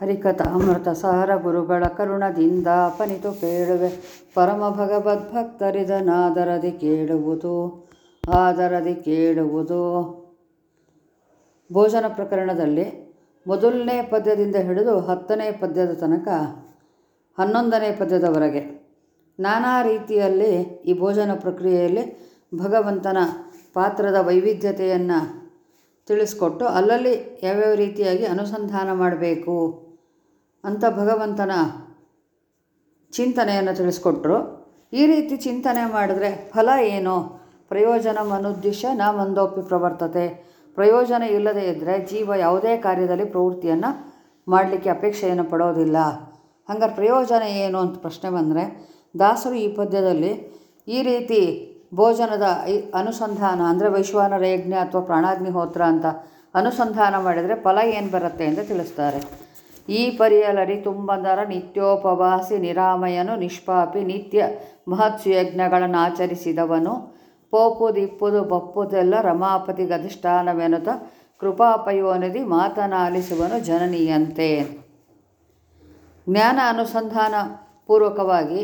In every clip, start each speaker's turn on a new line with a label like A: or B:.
A: ಹರಿಕಥ ಅಮೃತ ಸಾರ ಗುರುಗಳ ಕರುಣದಿಂದ ಅಪನಿತು ಕೇಳುವೆ. ಪರಮ ಭಗವದ್ಭಕ್ತರಿದನಾದರದಿ ಕೇಳುವುದು, ಆದರದಿ ಕೇಳುವುದು. ಭೋಜನ ಪ್ರಕರಣದಲ್ಲಿ ಮೊದಲನೇ ಪದ್ಯದಿಂದ ಹಿಡಿದು ಹತ್ತನೇ ಪದ್ಯದ ತನಕ ಹನ್ನೊಂದನೇ ಪದ್ಯದವರೆಗೆ ನಾನಾ ರೀತಿಯಲ್ಲಿ ಈ ಭೋಜನ ಪ್ರಕ್ರಿಯೆಯಲ್ಲಿ ಭಗವಂತನ ಪಾತ್ರದ ವೈವಿಧ್ಯತೆಯನ್ನು ತಿಳಿಸ್ಕೊಟ್ಟು, ಅಲ್ಲಲ್ಲಿ ಯಾವ್ಯಾವ ರೀತಿಯಾಗಿ ಅನುಸಂಧಾನ ಮಾಡಬೇಕು? ಅಂತ ಭಗವಂತನ ಚಿಂತನೆಯನ್ನು ತಿಳಿಸ್ಕೊಟ್ರು. ಈ ರೀತಿ ಚಿಂತನೆ ಮಾಡಿದ್ರೆ ಫಲ ಏನು? ಪ್ರಯೋಜನ ಮನುದ್ದಿಶ ನಾ ಮಂದೋಪಿ ಪ್ರವರ್ತತೆ. ಪ್ರಯೋಜನ ಇಲ್ಲದೇ ಇದ್ದರೆ ಜೀವ ಯಾವುದೇ ಕಾರ್ಯದಲ್ಲಿ ಪ್ರವೃತ್ತಿಯನ್ನು ಮಾಡಲಿಕ್ಕೆ ಅಪೇಕ್ಷೆಯನ್ನು ಪಡೋದಿಲ್ಲ. ಹಂಗಾರೆ ಪ್ರಯೋಜನ ಏನು ಅಂತ ಪ್ರಶ್ನೆ ಬಂದರೆ, ದಾಸರು ಈ ಪದ್ಯದಲ್ಲಿ ಈ ರೀತಿ ಭೋಜನದ ಅನುಸಂಧಾನ ಅಂದರೆ ವೈಶ್ವಾನರ ಯಜ್ಞ ಅಥವಾ ಪ್ರಾಣಾಗ್ನಿಹೋತ್ರ ಅಂತ ಅನುಸಂಧಾನ ಮಾಡಿದರೆ ಫಲ ಏನು ಬರುತ್ತೆ ಅಂತ ತಿಳಿಸ್ತಾರೆ. ಈ ಪರಿಯಲರಿ ತುಂಬಂದರ ನಿತ್ಯೋಪವಾಸಿ ನಿರಾಮಯನು ನಿಷ್ಪಾಪಿ ನಿತ್ಯ ಮಹತ್ಸು ಯಜ್ಞಗಳನ್ನು ಆಚರಿಸಿದವನು. ಪೋಪು, ದಿಪ್ಪುದು ಬಪ್ಪುದೆಲ್ಲ ರಮಾಪತಿ ಗಧಿಷ್ಠಾನವೆನುತ ಕೃಪಾಪಯೋನಿಧಿ ಮಾತನಾಲಿಸುವನು ಜನನೀಯಂತೆ. ಜ್ಞಾನ ಅನುಸಂಧಾನ ಪೂರ್ವಕವಾಗಿ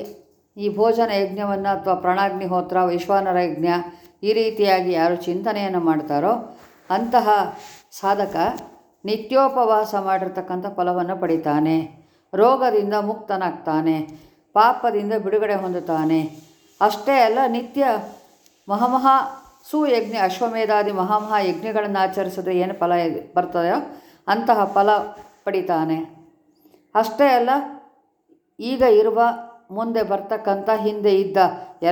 A: ಈ ಭೋಜನ ಯಜ್ಞವನ್ನು ಅಥವಾ ಪ್ರಾಣಾಗ್ನಿಹೋತ್ರ ವೈಶ್ವಾನರ ಯಜ್ಞ ಈ ರೀತಿಯಾಗಿ ಯಾರು ಚಿಂತನೆಯನ್ನು ಮಾಡ್ತಾರೋ ಅಂತಹ ಸಾಧಕ ನಿತ್ಯೋಪವಾಸ ಮಾಡಿರ್ತಕ್ಕಂಥ ಫಲವನ್ನು ಪಡಿತಾನೆ. ರೋಗದಿಂದ ಮುಕ್ತನಾಗ್ತಾನೆ. ಪಾಪದಿಂದ ಬಿಡುಗಡೆ ಹೊಂದುತ್ತಾನೆ. ಅಷ್ಟೇ ಅಲ್ಲ, ನಿತ್ಯ ಮಹಾಮಹಾ ಸುಯಜ್ಞ, ಅಶ್ವಮೇಧಾದಿ ಮಹಾಮಹಾ ಯಜ್ಞಗಳನ್ನು ಆಚರಿಸಿದ್ರೆ ಏನು ಫಲ ಬರ್ತದೆಯೋ ಅಂತಹ ಫಲ ಪಡಿತಾನೆ. ಅಷ್ಟೇ ಅಲ್ಲ, ಈಗ ಇರುವ ಮುಂದೆ ಬರ್ತಕ್ಕಂಥ ಹಿಂದೆ ಇದ್ದ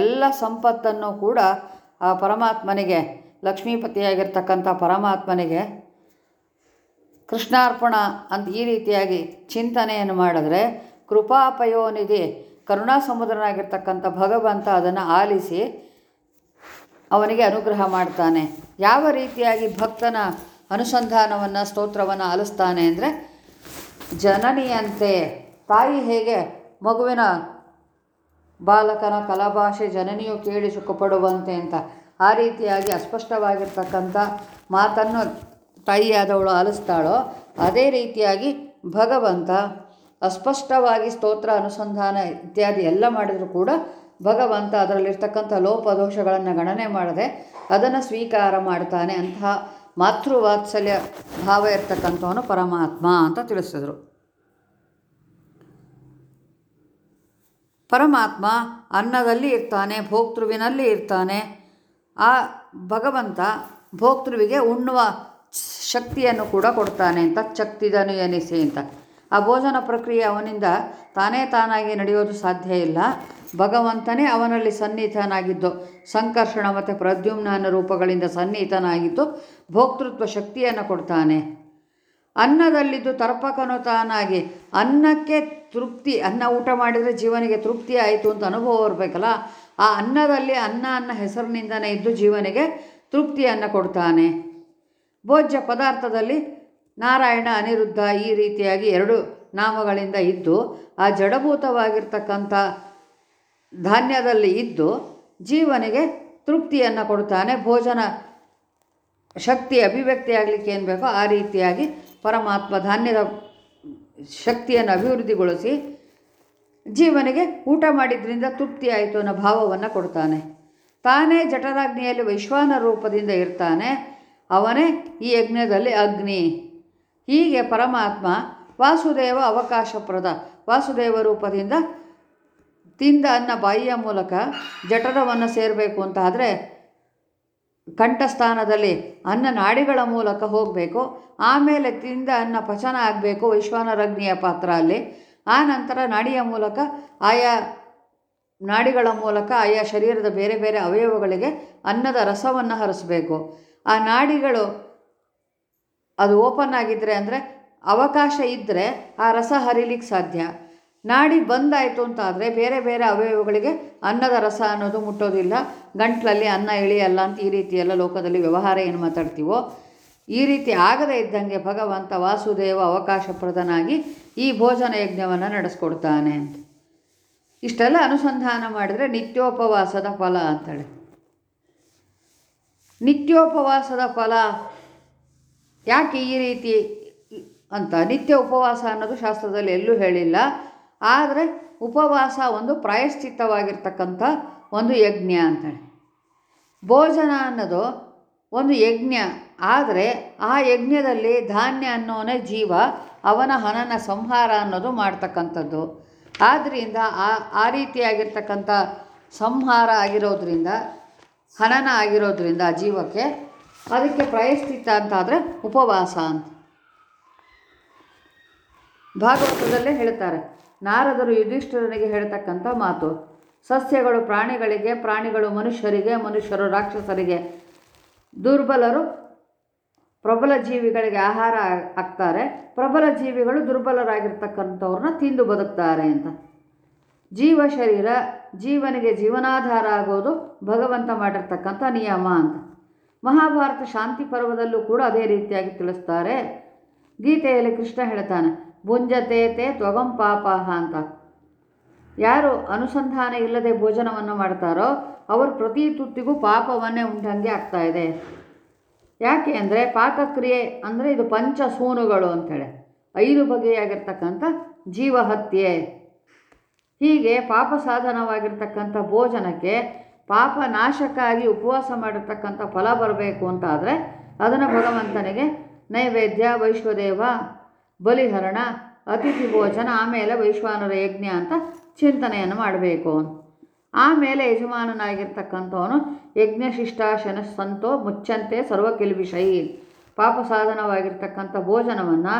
A: ಎಲ್ಲ ಸಂಪತ್ತನ್ನು ಕೂಡ ಆ ಪರಮಾತ್ಮನಿಗೆ, ಲಕ್ಷ್ಮೀಪತಿಯಾಗಿರ್ತಕ್ಕಂಥ ಪರಮಾತ್ಮನಿಗೆ ಕೃಷ್ಣಾರ್ಪಣ ಅಂತ ಈ ರೀತಿಯಾಗಿ ಚಿಂತನೆಯನ್ನು ಮಾಡಿದ್ರೆ ಕೃಪಾಪಯೋನಿಧಿ ಕರುಣಾ ಸಮುದ್ರನಾಗಿರ್ತಕ್ಕಂಥ ಭಗವಂತ ಅದನ್ನು ಆಲಿಸಿ ಅವನಿಗೆ ಅನುಗ್ರಹ ಮಾಡ್ತಾನೆ. ಯಾವ ರೀತಿಯಾಗಿ ಭಕ್ತನ ಅನುಸಂಧಾನವನ್ನು, ಸ್ತೋತ್ರವನ್ನು ಆಲಿಸ್ತಾನೆ ಅಂದರೆ ಜನನಿಯಂತೆ ತಾಯಿ ಹೇಗೆ ಮಗುವಿನ ಬಾಲಕನ ಕಲಾಭಾಷೆ ಜನನಿಯು ಕೇಳಿ ಸುಖಪಡುವಂತೆ ಅಂತ ಆ ರೀತಿಯಾಗಿ ಅಸ್ಪಷ್ಟವಾಗಿರ್ತಕ್ಕಂಥ ಮಾತನ್ನು ತಾಯಿಯಾದವಳು ಆಲಿಸ್ತಾಳೋ, ಅದೇ ರೀತಿಯಾಗಿ ಭಗವಂತ ಅಸ್ಪಷ್ಟವಾಗಿ ಸ್ತೋತ್ರ, ಅನುಸಂಧಾನ ಇತ್ಯಾದಿ ಎಲ್ಲ ಮಾಡಿದರೂ ಕೂಡ ಭಗವಂತ ಅದರಲ್ಲಿರ್ತಕ್ಕಂಥ ಲೋಪದೋಷಗಳನ್ನು ಗಣನೆ ಮಾಡದೆ ಅದನ್ನು ಸ್ವೀಕಾರ ಮಾಡ್ತಾನೆ ಅಂತಹ ಮಾತೃವಾತ್ಸಲ್ಯ ಭಾವ ಇರ್ತಕ್ಕಂಥವನು ಪರಮಾತ್ಮ ಅಂತ ತಿಳಿಸಿದರು. ಪರಮಾತ್ಮ ಅನ್ನದಲ್ಲಿ ಇರ್ತಾನೆ, ಭೋಕ್ತೃವಿನಲ್ಲಿ ಇರ್ತಾನೆ. ಆ ಭಗವಂತ ಭೋಕ್ತೃವಿಗೆ ಉಣ್ಣುವ ಶಕ್ತಿಯನ್ನು ಕೂಡ ಕೊಡ್ತಾನೆ ಅಂತ, ಚಕ್ತಿದನು ಎನಿಸಿ ಅಂತ. ಆ ಭೋಜನ ಪ್ರಕ್ರಿಯೆ ಅವನಿಂದ ತಾನೇ ತಾನಾಗಿ ನಡೆಯೋದು ಸಾಧ್ಯ ಇಲ್ಲ. ಭಗವಂತನೇ ಅವನಲ್ಲಿ ಸನ್ನಿಹಿತನಾಗಿದ್ದು, ಸಂಕರ್ಷಣ ಮತ್ತು ಪ್ರದ್ಯುಮ್ನ ರೂಪಗಳಿಂದ ಸನ್ನಿಹಿತನಾಗಿದ್ದು ಭೋಕ್ತೃತ್ವ ಶಕ್ತಿಯನ್ನು ಕೊಡ್ತಾನೆ. ಅನ್ನದಲ್ಲಿದ್ದು ತರ್ಪಕನು ತಾನಾಗಿ, ಅನ್ನಕ್ಕೆ ತೃಪ್ತಿ, ಅನ್ನ ಊಟ ಮಾಡಿದರೆ ಜೀವನಿಗೆ ತೃಪ್ತಿ ಆಯಿತು ಅಂತ ಅನುಭವ ಇರಬೇಕಲ್ಲ, ಆ ಅನ್ನದಲ್ಲಿ ಅನ್ನ ಅನ್ನ ಹೆಸರಿನಿಂದನೇ ಇದ್ದು ಜೀವನಿಗೆ ತೃಪ್ತಿಯನ್ನು ಕೊಡ್ತಾನೆ. ಭೋಜ್ಯ ಪದಾರ್ಥದಲ್ಲಿ ನಾರಾಯಣ ಅನಿರುದ್ಧ ಈ ರೀತಿಯಾಗಿ ಎರಡು ನಾಮಗಳಿಂದ ಇದ್ದು, ಆ ಜಡಭೂತವಾಗಿರ್ತಕ್ಕಂಥ ಧಾನ್ಯದಲ್ಲಿ ಇದ್ದು, ಜೀವನಿಗೆ ತೃಪ್ತಿಯನ್ನು ಕೊಡ್ತಾನೆ ಭೋಜನ ಶಕ್ತಿ ಅಭಿವ್ಯಕ್ತಿ ಆಗಲಿಕ್ಕೆ ಏನು ಬೇಕೋ ಆ ರೀತಿಯಾಗಿ ಪರಮಾತ್ಮ ಧಾನ್ಯದ ಶಕ್ತಿಯನ್ನು ಅಭಿವೃದ್ಧಿಗೊಳಿಸಿ ಜೀವನಿಗೆ ಊಟ ಮಾಡಿದ್ರಿಂದ ತೃಪ್ತಿ ಆಯಿತು ಅನ್ನೋ ಭಾವವನ್ನು ಕೊಡ್ತಾನೆ. ತಾನೇ ಜಠರಾಗ್ನಿಯಲ್ಲಿ ವೈಶ್ವಾನ ರೂಪದಿಂದ ಇರ್ತಾನೆ. ಅವನೇ ಈ ಯಜ್ಞದಲ್ಲಿ ಅಗ್ನಿ. ಹೀಗೆ ಪರಮಾತ್ಮ ವಾಸುದೇವ ಅವಕಾಶಪ್ರದ ವಾಸುದೇವ ರೂಪದಿಂದ ತಿಂದ ಅನ್ನ ಬಾಯಿಯ ಮೂಲಕ ಜಠರವನ್ನು ಸೇರಬೇಕು ಅಂತ ಆದರೆ ಕಂಠಸ್ಥಾನದಲ್ಲಿ ಅನ್ನ ನಾಡಿಗಳ ಮೂಲಕ ಹೋಗಬೇಕು, ಆಮೇಲೆ ತಿಂದ ಅನ್ನ ಪಚನ ಆಗಬೇಕು ವಿಶ್ವಾನರಗ್ನಿಯ ಪಾತ್ರ ಅಲ್ಲಿ. ಆ ನಂತರ ನಾಡಿಯ ಮೂಲಕ ಆಯಾ ನಾಡಿಗಳ ಮೂಲಕ ಆಯಾ ಶರೀರದ ಬೇರೆ ಬೇರೆ ಅವಯವಗಳಿಗೆ ಅನ್ನದ ರಸವನ್ನು ಹರಿಸ್ಬೇಕು. ಆ ನಾಡಿಗಳು ಅದು ಓಪನ್ ಆಗಿದ್ದರೆ ಅಂದರೆ ಅವಕಾಶ ಇದ್ದರೆ ಆ ರಸ ಹರಿಲಿಕ್ಕೆ ಸಾಧ್ಯ. ನಾಡಿ ಬಂದಾಯಿತು ಅಂತ ಆದರೆ ಬೇರೆ ಬೇರೆ ಅವಯವಗಳಿಗೆ ಅನ್ನದ ರಸ ಅನ್ನೋದು ಮುಟ್ಟೋದಿಲ್ಲ. ಗಂಟ್ಲಲ್ಲಿ ಅನ್ನ ಇಳಿಯಲ್ಲ ಅಂತ ಈ ರೀತಿ ಎಲ್ಲ ಲೋಕದಲ್ಲಿ ವ್ಯವಹಾರ ಏನು ಮಾತಾಡ್ತೀವೋ? ಈ ರೀತಿ ಆಗದೇ ಇದ್ದಂಗೆ ಭಗವಂತ ವಾಸುದೇವ ಅವಕಾಶಪ್ರದನಾಗಿ ಈ ಭೋಜನ ಯಜ್ಞವನ್ನು ನಡೆಸ್ಕೊಡ್ತಾನೆ ಅಂತ. ಇಷ್ಟೆಲ್ಲ ಅನುಸಂಧಾನ ಮಾಡಿದರೆ ನಿತ್ಯೋಪವಾಸದ ಫಲ ಅಂತೇಳಿ. ನಿತ್ಯೋಪವಾಸದ ಫಲ. ಯಾಕೆ ಈ ರೀತಿ ಅಂತ ನಿತ್ಯ ಉಪವಾಸ ಅನ್ನೋದು ಶಾಸ್ತ್ರದಲ್ಲಿ ಎಲ್ಲೂ ಹೇಳಿಲ್ಲ. ಆದರೆ ಉಪವಾಸ ಒಂದು ಪ್ರಾಯಶ್ಚಿತ್ತವಾಗಿರ್ತಕ್ಕಂಥ ಒಂದು ಯಜ್ಞ ಅಂತೇಳಿ. ಭೋಜನ ಅನ್ನೋದು ಒಂದು ಯಜ್ಞ. ಆದರೆ ಆ ಯಜ್ಞದಲ್ಲಿ ಧಾನ್ಯ ಅನ್ನೋನೇ ಜೀವ, ಅವನ ಹನನ ಸಂಹಾರ ಅನ್ನೋದು ಮಾಡ್ತಕ್ಕಂಥದ್ದು. ಆದ್ದರಿಂದ ಆ ಆ ರೀತಿಯಾಗಿರ್ತಕ್ಕಂಥ ಸಂಹಾರ ಆಗಿರೋದ್ರಿಂದ ಹನನ ಆಗಿರೋದ್ರಿಂದ ಜೀವಕ್ಕೆ ಅದಕ್ಕೆ ಪ್ರಾಯಶ್ಚಿತ್ತ ಅಂತಾದರೆ ಉಪವಾಸ ಅಂತ. ಭಾಗವತದಲ್ಲೇ ಹೇಳ್ತಾರೆ, ನಾರದರು ಯುಧಿಷ್ಠಿರನಿಗೆ ಹೇಳ್ತಕ್ಕಂಥ ಮಾತು, ಸಸ್ಯಗಳು ಪ್ರಾಣಿಗಳಿಗೆ, ಪ್ರಾಣಿಗಳು ಮನುಷ್ಯರಿಗೆ, ಮನುಷ್ಯರು ರಾಕ್ಷಸರಿಗೆ, ದುರ್ಬಲರು ಪ್ರಬಲ ಜೀವಿಗಳಿಗೆ ಆಹಾರ ಆಗ್ತಾರೆ, ಪ್ರಬಲ ಜೀವಿಗಳು ದುರ್ಬಲರಾಗಿರ್ತಕ್ಕಂಥವ್ರನ್ನ ತಿಂದು ಬದುಕ್ತಾರೆ ಅಂತ. ಜೀವ ಶರೀರ ಜೀವನಿಗೆ ಜೀವನಾಧಾರ ಆಗೋದು ಭಗವಂತ ಮಾಡಿರ್ತಕ್ಕಂಥ ನಿಯಮ ಅಂತ. ಮಹಾಭಾರತ ಶಾಂತಿ ಪರ್ವದಲ್ಲೂ ಕೂಡ ಅದೇ ರೀತಿಯಾಗಿ ತಿಳಿಸ್ತಾರೆ. ಗೀತೆಯಲ್ಲಿ ಕೃಷ್ಣ ಹೇಳ್ತಾನೆ, ಭುಂಜತೆ ತೇ ತ್ವಗಂ ಪಾಪಾಹ ಅಂತ. ಯಾರು ಅನುಸಂಧಾನ ಇಲ್ಲದೆ ಭೋಜನವನ್ನು ಮಾಡ್ತಾರೋ ಅವರು ಪ್ರತಿ ತುತ್ತಿಗೂ ಪಾಪವನ್ನೇ ಉಂಟಂಗೆ ಆಗ್ತಾ ಇದೆ. ಯಾಕೆ ಅಂದರೆ ಪಾಕಕ್ರಿಯೆ ಅಂದರೆ ಇದು ಪಂಚ ಸೂನುಗಳು ಅಂಥೇಳಿ ಐದು ಬಗೆಯಾಗಿರ್ತಕ್ಕಂಥ ಜೀವಹತ್ಯೆ. ಹೀಗೆ ಪಾಪ ಸಾಧನವಾಗಿರ್ತಕ್ಕಂಥ ಭೋಜನಕ್ಕೆ ಪಾಪ ನಾಶಕ್ಕಾಗಿ ಉಪವಾಸ ಮಾಡಿರ್ತಕ್ಕಂಥ ಫಲ ಬರಬೇಕು ಅಂತಾದರೆ ಅದನ್ನು ಭಗವಂತನಿಗೆ ನೈವೇದ್ಯ, ವೈಶ್ವದೇವ, ಬಲಿಹರಣ, ಅತಿಥಿ ಭೋಜನ, ಆಮೇಲೆ ವೈಶ್ವಾನರ ಯಜ್ಞ ಅಂತ ಚಿಂತನೆಯನ್ನು ಮಾಡಬೇಕು. ಆಮೇಲೆ ಯಜಮಾನನಾಗಿರ್ತಕ್ಕಂಥವನು ಯಜ್ಞಶಿಷ್ಟಾಶನ ಸಂತೋ, ಮುಚ್ಚಂತೆ, ಸರ್ವ ಕಿಲ್ಬಿಷೈ ಪಾಪ ಸಾಧನವಾಗಿರ್ತಕ್ಕಂಥ ಭೋಜನವನ್ನು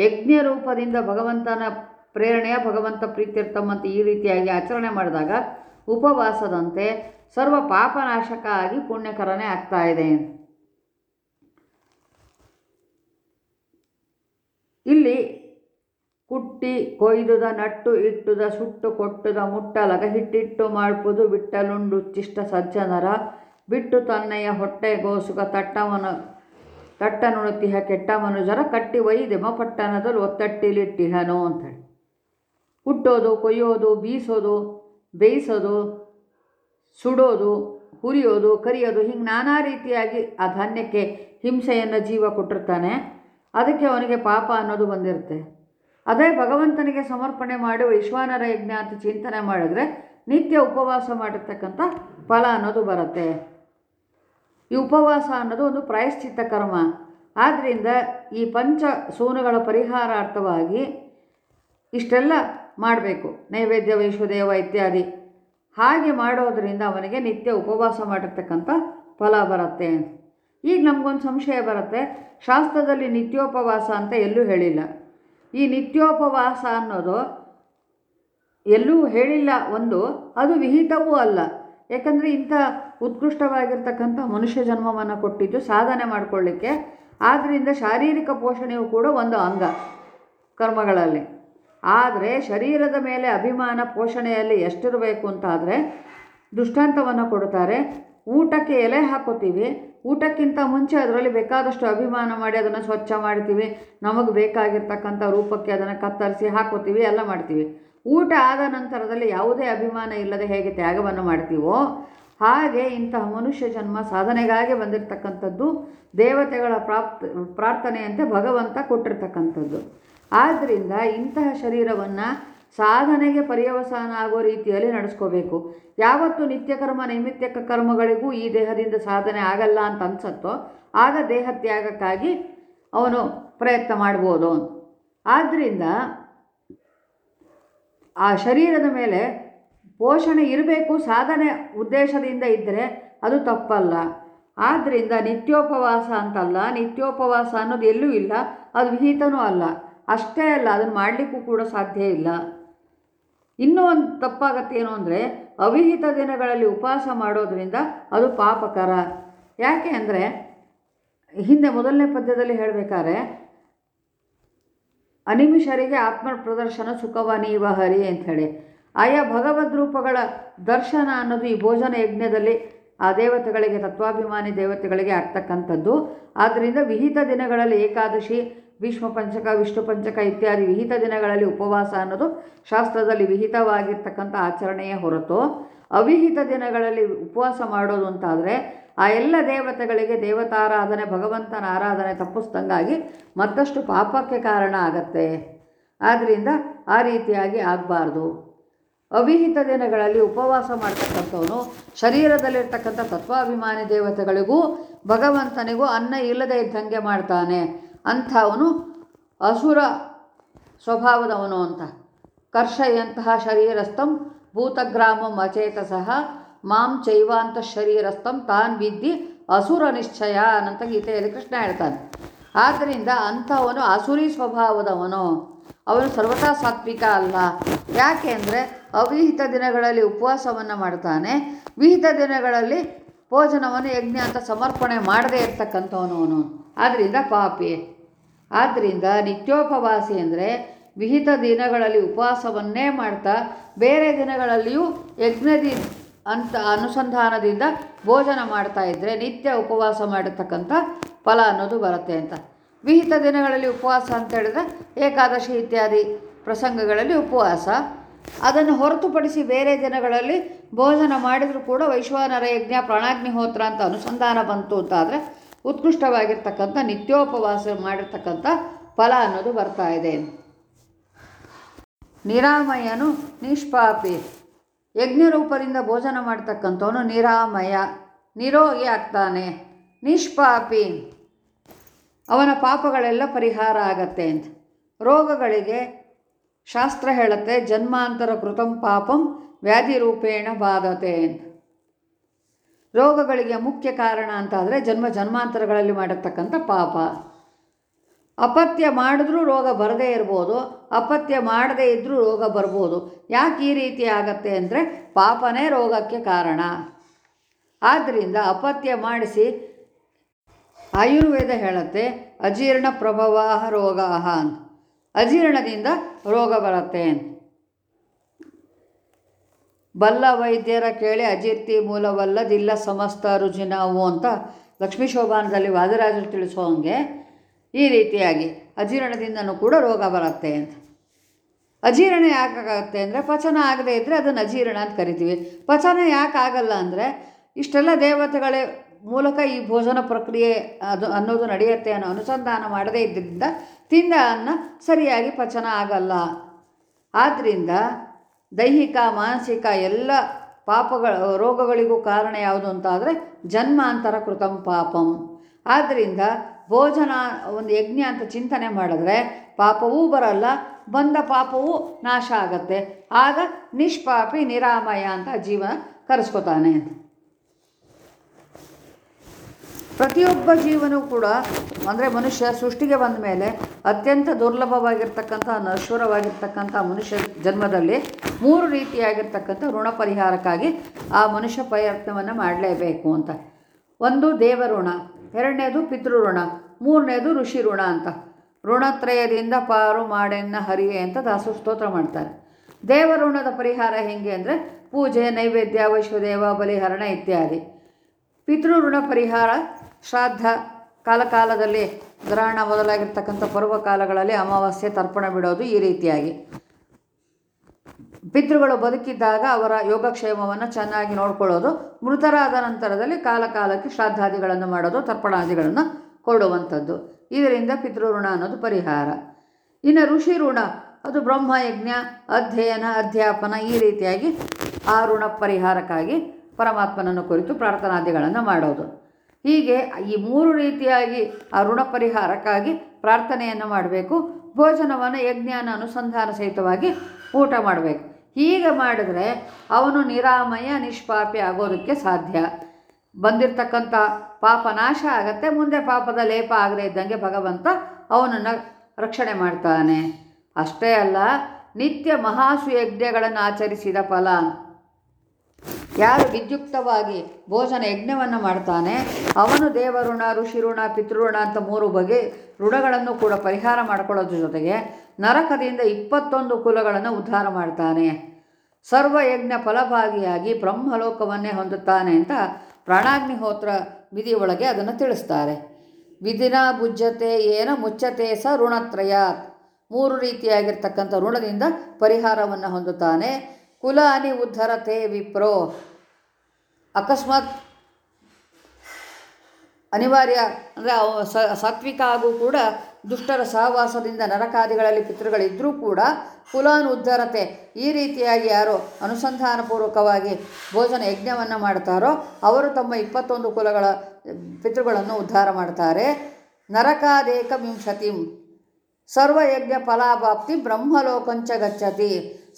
A: ಯಜ್ಞ ರೂಪದಿಂದ ಭಗವಂತನ ಪ್ರೇರಣೆಯ ಭಗವಂತ ಪ್ರೀತ್ಯರ್ಥಂ ಅಂತ ಈ ರೀತಿಯಾಗಿ ಆಚರಣೆ ಮಾಡಿದಾಗ ಉಪವಾಸದಂತೆ ಸರ್ವ ಪಾಪನಾಶಕ ಆಗಿ ಪುಣ್ಯಕರನೇ ಆಗ್ತಾ ಇದೆ. ಇಲ್ಲಿ ಕುಟ್ಟಿ, ಕೊಯ್ದುದ, ನಟ್ಟು, ಇಟ್ಟುದ, ಸುಟ್ಟು, ಕೊಟ್ಟುದ ಮುಟ್ಟಲಗ ಹಿಟ್ಟಿಟ್ಟು ಮಾಡ್ಬೋದು ಬಿಟ್ಟಲುಂಡು ಚಿಷ್ಟ ಸಜ್ಜನರ, ಬಿಟ್ಟು ತನ್ನೆಯ ಹೊಟ್ಟೆ, ಗೋಸುಗ, ತಟ್ಟವನ, ತಟ್ಟನುಣತಿಹ ಕೆಟ್ಟ ಮನುಜರ ಕಟ್ಟಿ ಒಯ್ದೆಮ ಪಟ್ಟಣದಲ್ಲಿ ಒತ್ತಟ್ಟಿಲಿಟ್ಟಿಹನು ಅಂತೇಳಿ ಹುಟ್ಟೋದು, ಕೊಯ್ಯೋದು, ಬೀಸೋದು, ಬೇಯಿಸೋದು, ಸುಡೋದು, ಹುರಿಯೋದು, ಕರಿಯೋದು ಹಿಂಗೆ ನಾನಾ ರೀತಿಯಾಗಿ ಆ ಧಾನ್ಯಕ್ಕೆ ಹಿಂಸೆಯನ್ನು ಜೀವ ಕೊಟ್ಟಿರ್ತಾನೆ. ಅದಕ್ಕೆ ಅವನಿಗೆ ಪಾಪ ಅನ್ನೋದು ಬಂದಿರುತ್ತೆ. ಅದೇ ಭಗವಂತನಿಗೆ ಸಮರ್ಪಣೆ ಮಾಡಿ ವಿಶ್ವಾನರ ಯಜ್ಞ ಅಂತ ಚಿಂತನೆ ಮಾಡಿದ್ರೆ ನಿತ್ಯ ಉಪವಾಸ ಮಾಡಿರ್ತಕ್ಕಂಥ ಫಲ ಅನ್ನೋದು ಬರುತ್ತೆ. ಈ ಉಪವಾಸ ಅನ್ನೋದು ಒಂದು ಪ್ರಾಯಶ್ಚಿತ್ತ ಕರ್ಮ. ಆದ್ದರಿಂದ ಈ ಪಂಚ ಸೂನುಗಳ ಪರಿಹಾರಾರ್ಥವಾಗಿ ಇಷ್ಟೆಲ್ಲ ಮಾಡಬೇಕು. ನೈವೇದ್ಯ, ವೈಶ್ವದೇವ ಇತ್ಯಾದಿ. ಹಾಗೆ ಮಾಡೋದರಿಂದ ಅವನಿಗೆ ನಿತ್ಯ ಉಪವಾಸ ಮಾಡಿರ್ತಕ್ಕಂಥ ಫಲ ಬರುತ್ತೆ. ಈಗ ನಮಗೊಂದು ಸಂಶಯ ಬರುತ್ತೆ. ಶಾಸ್ತ್ರದಲ್ಲಿ ನಿತ್ಯೋಪವಾಸ ಅಂತ ಎಲ್ಲೂ ಹೇಳಿಲ್ಲ. ಈ ನಿತ್ಯೋಪವಾಸ ಅನ್ನೋದು ಎಲ್ಲೂ ಹೇಳಿಲ್ಲ ಒಂದು, ಅದು ವಿಹಿತವೂ ಅಲ್ಲ. ಯಾಕಂದರೆ ಇಂಥ ಉತ್ಕೃಷ್ಟವಾಗಿರ್ತಕ್ಕಂಥ ಮನುಷ್ಯ ಜನ್ಮವನ್ನು ಕೊಟ್ಟಿದ್ದು ಸಾಧನೆ ಮಾಡಿಕೊಳ್ಳಿಕ್ಕೆ. ಆದ್ದರಿಂದ ಶಾರೀರಿಕ ಪೋಷಣೆಯು ಕೂಡ ಒಂದು ಅಂಗ ಕರ್ಮಗಳಲ್ಲಿ. ಆದರೆ ಶರೀರದ ಮೇಲೆ ಅಭಿಮಾನ ಪೋಷಣೆಯಲ್ಲಿ ಎಷ್ಟಿರಬೇಕು ಅಂತಾದರೆ ದೃಷ್ಟಾಂತವನ್ನು ಕೊಡುತ್ತಾರೆ. ಊಟಕ್ಕೆ ಎಲೆ ಹಾಕೋತೀವಿ ಊಟಕ್ಕಿಂತ ಮುಂಚೆ ಅದರಲ್ಲಿ ಬೇಕಾದಷ್ಟು ಅಭಿಮಾನ ಮಾಡಿ ಅದನ್ನು ಸ್ವಚ್ಛ ಮಾಡ್ತೀವಿ. ನಮಗೆ ಬೇಕಾಗಿರ್ತಕ್ಕಂಥ ರೂಪಕ್ಕೆ ಅದನ್ನು ಕತ್ತರಿಸಿ ಹಾಕೋತೀವಿ ಎಲ್ಲ ಮಾಡ್ತೀವಿ. ಊಟ ಆದ ನಂತರದಲ್ಲಿ ಯಾವುದೇ ಅಭಿಮಾನ ಇಲ್ಲದೆ ಹೇಗೆ ತ್ಯಾಗವನ್ನು ಮಾಡ್ತೀವೋ, ಹಾಗೆ ಇಂತಹ ಮನುಷ್ಯ ಜನ್ಮ ಸಾಧನೆಗಾಗಿ ಬಂದಿರತಕ್ಕಂಥದ್ದು ದೇವತೆಗಳ ಪ್ರಾಪ್ ಪ್ರಾರ್ಥನೆಯಂತೆ ಭಗವಂತ ಕೊಟ್ಟಿರ್ತಕ್ಕಂಥದ್ದು. ಆದ್ದರಿಂದ ಇಂತಹ ಶರೀರವನ್ನು ಸಾಧನೆಗೆ ಪರ್ಯವಸಾನ ಆಗೋ ರೀತಿಯಲ್ಲಿ ನಡೆಸ್ಕೋಬೇಕು. ಯಾವತ್ತು ನಿತ್ಯಕರ್ಮ, ನೈಮಿತ್ಯಕ ಕರ್ಮಗಳಿಗೂ ಈ ದೇಹದಿಂದ ಸಾಧನೆ ಆಗಲ್ಲ ಅಂತ ಅನ್ಸತ್ತೋ, ಆಗ ದೇಹ ತ್ಯಾಗಕ್ಕಾಗಿ ಅವನು ಪ್ರಯತ್ನ ಮಾಡ್ಬೋದು. ಆದ್ದರಿಂದ ಆ ಶರೀರದ ಮೇಲೆ ಪೋಷಣೆ ಇರಬೇಕು, ಸಾಧನೆ ಉದ್ದೇಶದಿಂದ ಇದ್ದರೆ ಅದು ತಪ್ಪಲ್ಲ. ಆದ್ದರಿಂದ ನಿತ್ಯೋಪವಾಸ ಅಂತಲ್ಲ, ನಿತ್ಯೋಪವಾಸ ಅನ್ನೋದು ಎಲ್ಲೂ ಇಲ್ಲ, ಅದು ವಿಹಿತನೂ ಅಲ್ಲ. ಅಷ್ಟೇ ಅಲ್ಲ, ಅದನ್ನು ಮಾಡಲಿಕ್ಕೂ ಕೂಡ ಸಾಧ್ಯ ಇಲ್ಲ. ಇನ್ನೂ ಒಂದು ತಪ್ಪಾಗತ್ತೆ ಏನು ಅಂದರೆ, ಅವಿಹಿತ ದಿನಗಳಲ್ಲಿ ಉಪವಾಸ ಮಾಡೋದರಿಂದ ಅದು ಪಾಪಕರ. ಯಾಕೆ ಅಂದರೆ, ಹಿಂದೆ ಮೊದಲನೇ ಪದ್ಯದಲ್ಲಿ ಹೇಳಬೇಕಾದ್ರೆ, ಅನಿಮಿಷರಿಗೆ ಆತ್ಮ ಪ್ರದರ್ಶನ ಸುಖವ ನೀವ ಹರಿ ಅಂಥೇಳಿ ಆಯಾ ಭಗವದ್ ರೂಪಗಳ ದರ್ಶನ ಅನ್ನೋದು ಈ ಭೋಜನ ಯಜ್ಞದಲ್ಲಿ ಆ ದೇವತೆಗಳಿಗೆ, ತತ್ವಾಭಿಮಾನಿ ದೇವತೆಗಳಿಗೆ ಆಗ್ತಕ್ಕಂಥದ್ದು. ಆದ್ದರಿಂದ ವಿಹಿತ ದಿನಗಳಲ್ಲಿ ಏಕಾದಶಿ ಭೀಷ್ಮ ಪಂಚಕ ವಿಷ್ಣು ಪಂಚಕ ಇತ್ಯಾದಿ ವಿಹಿತ ದಿನಗಳಲ್ಲಿ ಉಪವಾಸ ಅನ್ನೋದು ಶಾಸ್ತ್ರದಲ್ಲಿ ವಿಹಿತವಾಗಿರ್ತಕ್ಕಂಥ ಆಚರಣೆಯೇ ಹೊರತು ಅವಿಹಿತ ದಿನಗಳಲ್ಲಿ ಉಪವಾಸ ಮಾಡೋದು ಅಂತಾದರೆ ಆ ಎಲ್ಲ ದೇವತೆಗಳಿಗೆ ದೇವತಾರಾಧನೆ ಭಗವಂತನ ಆರಾಧನೆ ತಪ್ಪಿಸ್ದಂಗಾಗಿ ಮತ್ತಷ್ಟು ಪಾಪಕ್ಕೆ ಕಾರಣ ಆಗತ್ತೆ. ಆದ್ದರಿಂದ ಆ ರೀತಿಯಾಗಿ ಆಗಬಾರ್ದು. ಅವಿಹಿತ ದಿನಗಳಲ್ಲಿ ಉಪವಾಸ ಮಾಡ್ತಕ್ಕಂಥವನು ಶರೀರದಲ್ಲಿರ್ತಕ್ಕಂಥ ತತ್ವಾಭಿಮಾನಿ ದೇವತೆಗಳಿಗೂ ಭಗವಂತನಿಗೂ ಅನ್ನ ಇಲ್ಲದೆ ಇದ್ದಂಗೆ ಮಾಡ್ತಾನೆ. ಅಂಥವನು ಅಸುರ ಸ್ವಭಾವದವನು ಅಂತ. ಕರ್ಷಯಂತಹ ಶರೀರಸ್ಥಂ ಭೂತಗ್ರಾಮಂ ಅಚೇತಸಃ, ಮಾಂ ಚೈವಾಂತ ಶರೀರಸ್ಥಂ ತಾನ್ ವಿದ್ಧಿ ಅಸುರ ನಿಶ್ಚಯ ಅನ್ನಂತ ಗೀತೆಯಲ್ಲಿ ಕೃಷ್ಣ ಹೇಳ್ತಾನೆ. ಆದ್ದರಿಂದ ಅಂಥವನು ಅಸುರಿ ಸ್ವಭಾವದವನು. ಅವನು ಸರ್ವತಾ ಸಾತ್ವಿಕ ಅಲ್ಲ ಯಾಕೆ ಅಂದರೆ ಅವಿಹಿತ ದಿನಗಳಲ್ಲಿ ಉಪವಾಸವನ್ನು ಮಾಡ್ತಾನೆ. ವಿಹಿತ ದಿನಗಳಲ್ಲಿ ಭೋಜನವನ್ನು ಯಜ್ಞ ಅಂತ ಸಮರ್ಪಣೆ ಮಾಡದೇ ಇರ್ತಕ್ಕಂಥವನು ಅವನು. ಆದ್ದರಿಂದ ಪಾಪಿ. ಆದ್ದರಿಂದ ನಿತ್ಯೋಪವಾಸಿ ಅಂದರೆ ವಿಹಿತ ದಿನಗಳಲ್ಲಿ ಉಪವಾಸವನ್ನೇ ಮಾಡ್ತಾ ಬೇರೆ ದಿನಗಳಲ್ಲಿಯೂ ಯಜ್ಞದಿ ಅಂತ ಅನುಸಂಧಾನದಿಂದ ಭೋಜನ ಮಾಡ್ತಾ ಇದ್ದರೆ ನಿತ್ಯ ಉಪವಾಸ ಮಾಡಿರ್ತಕ್ಕಂಥ ಫಲ ಅನ್ನೋದು ಬರುತ್ತೆ ಅಂತ. ವಿಹಿತ ದಿನಗಳಲ್ಲಿ ಉಪವಾಸ ಅಂತ ಹೇಳಿದ್ರೆ ಏಕಾದಶಿ ಇತ್ಯಾದಿ ಪ್ರಸಂಗಗಳಲ್ಲಿ ಉಪವಾಸ. ಅದನ್ನು ಹೊರತುಪಡಿಸಿ ಬೇರೆ ದಿನಗಳಲ್ಲಿ ಭೋಜನ ಮಾಡಿದರೂ ಕೂಡ ವೈಶ್ವಾನರ ಯಜ್ಞ ಪ್ರಾಣಾಗ್ನಿಹೋತ್ರ ಅಂತ ಅನುಸಂಧಾನ ಬಂತು ಅಂತಾದರೆ ಉತ್ಕೃಷ್ಟವಾಗಿರ್ತಕ್ಕಂಥ ನಿತ್ಯೋಪವಾಸ ಮಾಡಿರ್ತಕ್ಕಂಥ ಫಲ ಅನ್ನೋದು ಬರ್ತಾ ಇದೆ. ನಿರಾಮಯನು ನಿಷ್ಪಾಪಿ. ಯಜ್ಞರೂಪದಿಂದ ಭೋಜನ ಮಾಡ್ತಕ್ಕಂಥವನು ನಿರಾಮಯ. ನಿರೋಗಿ ಆಗ್ತಾನೆ. ನಿಷ್ಪಾಪಿ. ಅವನ ಪಾಪಗಳೆಲ್ಲ ಪರಿಹಾರ ಆಗತ್ತೆ ಅಂತ. ರೋಗಗಳಿಗೆ ಶಾಸ್ತ್ರ ಹೇಳುತ್ತೆ, ಜನ್ಮಾಂತರ ಕೃತಂ ಪಾಪಂ ವ್ಯಾಧಿ ರೂಪೇಣ ಬಾಧತೆ ಅಂತ. ರೋಗಗಳಿಗೆ ಮುಖ್ಯ ಕಾರಣ ಅಂತಾದರೆ ಜನ್ಮ ಜನ್ಮಾಂತರಗಳಲ್ಲಿ ಮಾಡಿರ್ತಕ್ಕಂಥ ಪಾಪ. ಅಪತ್ಯ ಮಾಡಿದ್ರೂ ರೋಗ ಬರದೇ ಇರ್ಬೋದು ಅಪತ್ಯ ಮಾಡದೇ ಇದ್ದರೂ ರೋಗ ಬರ್ಬೋದು. ಯಾಕೆ ಈ ರೀತಿ ಆಗತ್ತೆ ಅಂದರೆ ಪಾಪನೇ ರೋಗಕ್ಕೆ ಕಾರಣ. ಆದ್ದರಿಂದ ಅಪತ್ಯ ಮಾಡಿಸಿ ಆಯುರ್ವೇದ ಹೇಳುತ್ತೆ, ಅಜೀರ್ಣ ಪ್ರಭವಾಹ ರೋಗ ಅಂತ. ಅಜೀರ್ಣದಿಂದ ರೋಗ ಬರುತ್ತೆ ಅಂತ. ಬಲ್ಲ ವೈದ್ಯರ ಕೇಳಿ ಅಜೀರ್ತಿ ಮೂಲವಲ್ಲದಿಲ್ಲ ಸಮಸ್ತ ರುಜಿನವು ಅಂತ ಲಕ್ಷ್ಮೀ ಶೋಭಾನದಲ್ಲಿ ವಾದರಾಜರು ತಿಳಿಸೋ ಹಂಗೆ ಈ ರೀತಿಯಾಗಿ ಅಜೀರ್ಣದಿಂದನೂ ಕೂಡ ರೋಗ ಬರುತ್ತೆ ಅಂತ. ಅಜೀರ್ಣ ಯಾಕಾಗತ್ತೆ ಅಂದರೆ ಪಚನ ಆಗದೇ ಇದ್ದರೆ ಅದನ್ನು ಅಜೀರ್ಣ ಅಂತ ಕರಿತೀವಿ. ಪಚನ ಯಾಕೆ ಆಗಲ್ಲ ಅಂದರೆ ಇಷ್ಟೆಲ್ಲ ದೇವತೆಗಳ ಮೂಲಕ ಈ ಭೋಜನ ಪ್ರಕ್ರಿಯೆ ಅದು ಅನ್ನೋದು ನಡೆಯುತ್ತೆ ಅನ್ನೋ ಅನುಸಂಧಾನ ಮಾಡದೇ ಇದ್ದರಿಂದ ತಿಂದ ಅನ್ನ ಸರಿಯಾಗಿ ಪಚನ ಆಗಲ್ಲ. ಆದ್ದರಿಂದ ದೈಹಿಕ, ಮಾನಸಿಕ ಎಲ್ಲ ಪಾಪಗಳ, ರೋಗಗಳಿಗೂ ಕಾರಣ ಯಾವುದು ಅಂತಾದರೆ ಜನ್ಮಾಂತರ ಕೃತಂ ಪಾಪಂ. ಆದ್ದರಿಂದ ಭೋಜನ, ಒಂದು ಯಜ್ಞ ಅಂತ ಚಿಂತನೆ ಮಾಡಿದ್ರೆ ಪಾಪವೂ ಬರಲ್ಲ, ಬಂದ ಪಾಪವೂ ನಾಶ ಆಗತ್ತೆ. ಆಗ ನಿಷ್ಪಾಪಿ, ನಿರಾಮಯ ಅಂತ ಜೀವನ ಕರೆಸ್ಕೊತಾನೆ ಅಂತ. ಪ್ರತಿಯೊಬ್ಬ ಜೀವನೂ ಕೂಡ ಅಂದರೆ ಮನುಷ್ಯ ಸೃಷ್ಟಿಗೆ ಬಂದ ಮೇಲೆ ಅತ್ಯಂತ ದುರ್ಲಭವಾಗಿರ್ತಕ್ಕಂಥ, ನಶ್ವರವಾಗಿರ್ತಕ್ಕಂಥ ಮನುಷ್ಯ ಜನ್ಮದಲ್ಲಿ ಮೂರು ರೀತಿಯಾಗಿರ್ತಕ್ಕಂಥ ಋಣ ಪರಿಹಾರಕ್ಕಾಗಿ ಆ ಮನುಷ್ಯ ಪ್ರಯತ್ನವನ್ನು ಮಾಡಲೇಬೇಕು ಅಂತ. ಒಂದು ದೇವಋಣ ಎರಡನೇದು ಪಿತೃಋಣ ಮೂರನೇದು ಋಷಿ ಋಣ ಅಂತ. ಋಣತ್ರಯದಿಂದ ಪಾರು ಮಾಡೆನ್ನ ಹರಿಯೇ ಅಂತ ದಾಸು ಸ್ತೋತ್ರ ಮಾಡ್ತಾರೆ. ದೇವಋಣದ ಪರಿಹಾರ ಹೇಗೆ ಅಂದರೆ ಪೂಜೆ, ನೈವೇದ್ಯ, ವೈಶ್ವದೇವ, ಬಲಿಹರಣ ಇತ್ಯಾದಿ. ಪಿತೃಋಣ ಪರಿಹಾರ ಶ್ರಾದ್ದ ಕಾಲಕಾಲದಲ್ಲಿ ಗ್ರಹಣ ಮೊದಲಾಗಿರ್ತಕ್ಕಂಥ ಪರ್ವಕಾಲಗಳಲ್ಲಿ ಅಮಾವಾಸ್ಯೆ, ತರ್ಪಣ ಬಿಡೋದು ಈ ರೀತಿಯಾಗಿ. ಪಿತೃಗಳು ಬದುಕಿದ್ದಾಗ ಅವರ ಯೋಗಕ್ಷೇಮವನ್ನು ಚೆನ್ನಾಗಿ ನೋಡ್ಕೊಳ್ಳೋದು, ಮೃತರಾದ ನಂತರದಲ್ಲಿ ಕಾಲಕಾಲಕ್ಕೆ ಶ್ರಾದ್ದಾದಿಗಳನ್ನು ಮಾಡೋದು, ತರ್ಪಣಾದಿಗಳನ್ನು ಕೊಡುವಂಥದ್ದು. ಇದರಿಂದ ಪಿತೃಋಣ ಅನ್ನೋದು ಪರಿಹಾರ. ಇನ್ನು ಋಷಿ ಋಣ, ಅದು ಬ್ರಹ್ಮಯಜ್ಞ ಅಧ್ಯಯನ, ಅಧ್ಯಾಪನ ಈ ರೀತಿಯಾಗಿ ಆ ಋಣ ಪರಿಹಾರಕ್ಕಾಗಿ ಪರಮಾತ್ಮನನ್ನು ಕುರಿತು ಪ್ರಾರ್ಥನಾದಿಗಳನ್ನು ಮಾಡೋದು. ಹೀಗೆ ಈ ಮೂರು ರೀತಿಯಾಗಿ ಆ ಋಣ ಪರಿಹಾರಕ್ಕಾಗಿ ಪ್ರಾರ್ಥನೆಯನ್ನು ಮಾಡಬೇಕು. ಭೋಜನವನ್ನು ಯಜ್ಞಾನ ಅನುಸಂಧಾನ ಸಹಿತವಾಗಿ ಊಟ ಮಾಡಬೇಕು. ಹೀಗೆ ಮಾಡಿದರೆ ಅವನು ನಿರಾಮಯ, ನಿಷ್ಪಾಪಿ ಆಗೋದಕ್ಕೆ ಸಾಧ್ಯ. ಬಂದಿರತಕ್ಕಂಥ ಪಾಪ ನಾಶ ಆಗತ್ತೆ. ಮುಂದೆ ಪಾಪದ ಲೇಪ ಆಗದೇ ಇದ್ದಂಗೆ ಭಗವಂತ ಅವನನ್ನು ರಕ್ಷಣೆ ಮಾಡ್ತಾನೆ. ಅಷ್ಟೇ ಅಲ್ಲ, ನಿತ್ಯ ಮಹಾಸು ಯಜ್ಞಗಳನ್ನು ಆಚರಿಸಿದ ಫಲ ಯಾರು ವಿದ್ಯುಕ್ತವಾಗಿ ಭೋಜನ ಯಜ್ಞವನ್ನು ಮಾಡ್ತಾನೆ, ಅವನು ದೇವಋಣ ಋಷಿಋಣ ಪಿತೃಋಣ ಅಂತ ಮೂರು ಬಗೆ ಋಣಗಳನ್ನು ಕೂಡ ಪರಿಹಾರ ಮಾಡಿಕೊಳ್ಳೋದ್ರ ಜೊತೆಗೆ ನರಕದಿಂದ ಇಪ್ಪತ್ತೊಂದು ಕುಲಗಳನ್ನು ಉದ್ಧಾರ ಮಾಡ್ತಾನೆ. ಸರ್ವಯಜ್ಞ ಫಲಭಾಗಿಯಾಗಿ ಬ್ರಹ್ಮಲೋಕವನ್ನೇ ಹೊಂದುತ್ತಾನೆ ಅಂತ ಪ್ರಾಣಾಗ್ನಿಹೋತ್ರ ವಿಧಿಯೊಳಗೆ ಅದನ್ನು ತಿಳಿಸ್ತಾರೆ. ವಿಧಿನ ಭುಜ್ಯತೆ ಏನ ಮುಚ್ಚತೆ ಸ ಋಣತ್ರಯಾತ್. ಮೂರು ರೀತಿಯಾಗಿರ್ತಕ್ಕಂಥ ಋಣದಿಂದ ಪರಿಹಾರವನ್ನು ಹೊಂದುತ್ತಾನೆ. ಕುಲ ಅನಿ ಉದ್ಧರತೆ ವಿಪ್ರೋ. ಅಕಸ್ಮಾತ್ ಅನಿವಾರ್ಯ ಅಂದರೆ ಸಾತ್ವಿಕ ಹಾಗೂ ಕೂಡ ದುಷ್ಟರ ಸಹವಾಸದಿಂದ ನರಕಾದಿಗಳಲ್ಲಿ ಪಿತೃಗಳಿದ್ದರೂ ಕೂಡ ಕುಲಾನ್ ಉದ್ಧರತೆ ಈ ರೀತಿಯಾಗಿ ಯಾರು ಅನುಸಂಧಾನಪೂರ್ವಕವಾಗಿ ಭೋಜನ ಯಜ್ಞವನ್ನು ಮಾಡ್ತಾರೋ ಅವರು ತಮ್ಮ ಇಪ್ಪತ್ತೊಂದು ಕುಲಗಳ ಪಿತೃಗಳನ್ನು ಉದ್ಧಾರ ಮಾಡ್ತಾರೆ. ನರಕಾದೇಕ ವಿಂಶತಿಂ ಸರ್ವಯಜ್ಞ ಫಲಾಭಾಪ್ತಿ ಬ್ರಹ್ಮಲೋಕಂಚ ಗಚ್ಚತಿ.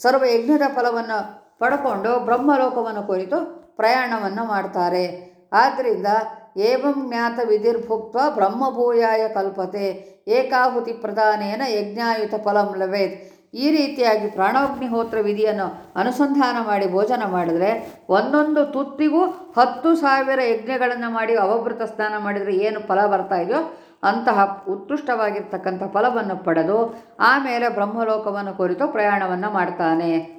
A: ಸರ್ವಯಜ್ಞದ ಫಲವನ್ನು ಪಡ್ಕೊಂಡು ಬ್ರಹ್ಮಲೋಕವನ್ನು ಕುರಿತು ಪ್ರಯಾಣವನ್ನು ಮಾಡ್ತಾರೆ. ಆದ್ದರಿಂದ ಏವಂ ಜ್ಞಾತ ವಿಧಿರ್ಭುಕ್ತ ಬ್ರಹ್ಮಭೂಯಾಯ ಕಲ್ಪತೆ. ಏಕಾಹುತಿ ಪ್ರಧಾನೇನ ಯಜ್ಞಾಯುತ ಫಲಂ ಲಭೇತ್. ಈ ರೀತಿಯಾಗಿ ಪ್ರಾಣಾಗ್ನಿಹೋತ್ರ ವಿಧಿಯನ್ನು ಅನುಸಂಧಾನ ಮಾಡಿ ಭೋಜನ ಮಾಡಿದರೆ ಒಂದೊಂದು ತುತ್ತಿಗೂ ಹತ್ತು ಸಾವಿರ ಯಜ್ಞಗಳನ್ನು ಮಾಡಿ ಅವಭೃತ ಸ್ನಾನ ಮಾಡಿದರೆ ಏನು ಫಲ ಬರ್ತಾ ಇದೆಯೋ ಅಂತಹ ಉತ್ಕೃಷ್ಟವಾಗಿರ್ತಕ್ಕಂಥ ಫಲವನ್ನು ಪಡೆದು ಆಮೇಲೆ ಬ್ರಹ್ಮಲೋಕವನ್ನು ಕುರಿತು ಪ್ರಯಾಣವನ್ನು ಮಾಡ್ತಾನೆ.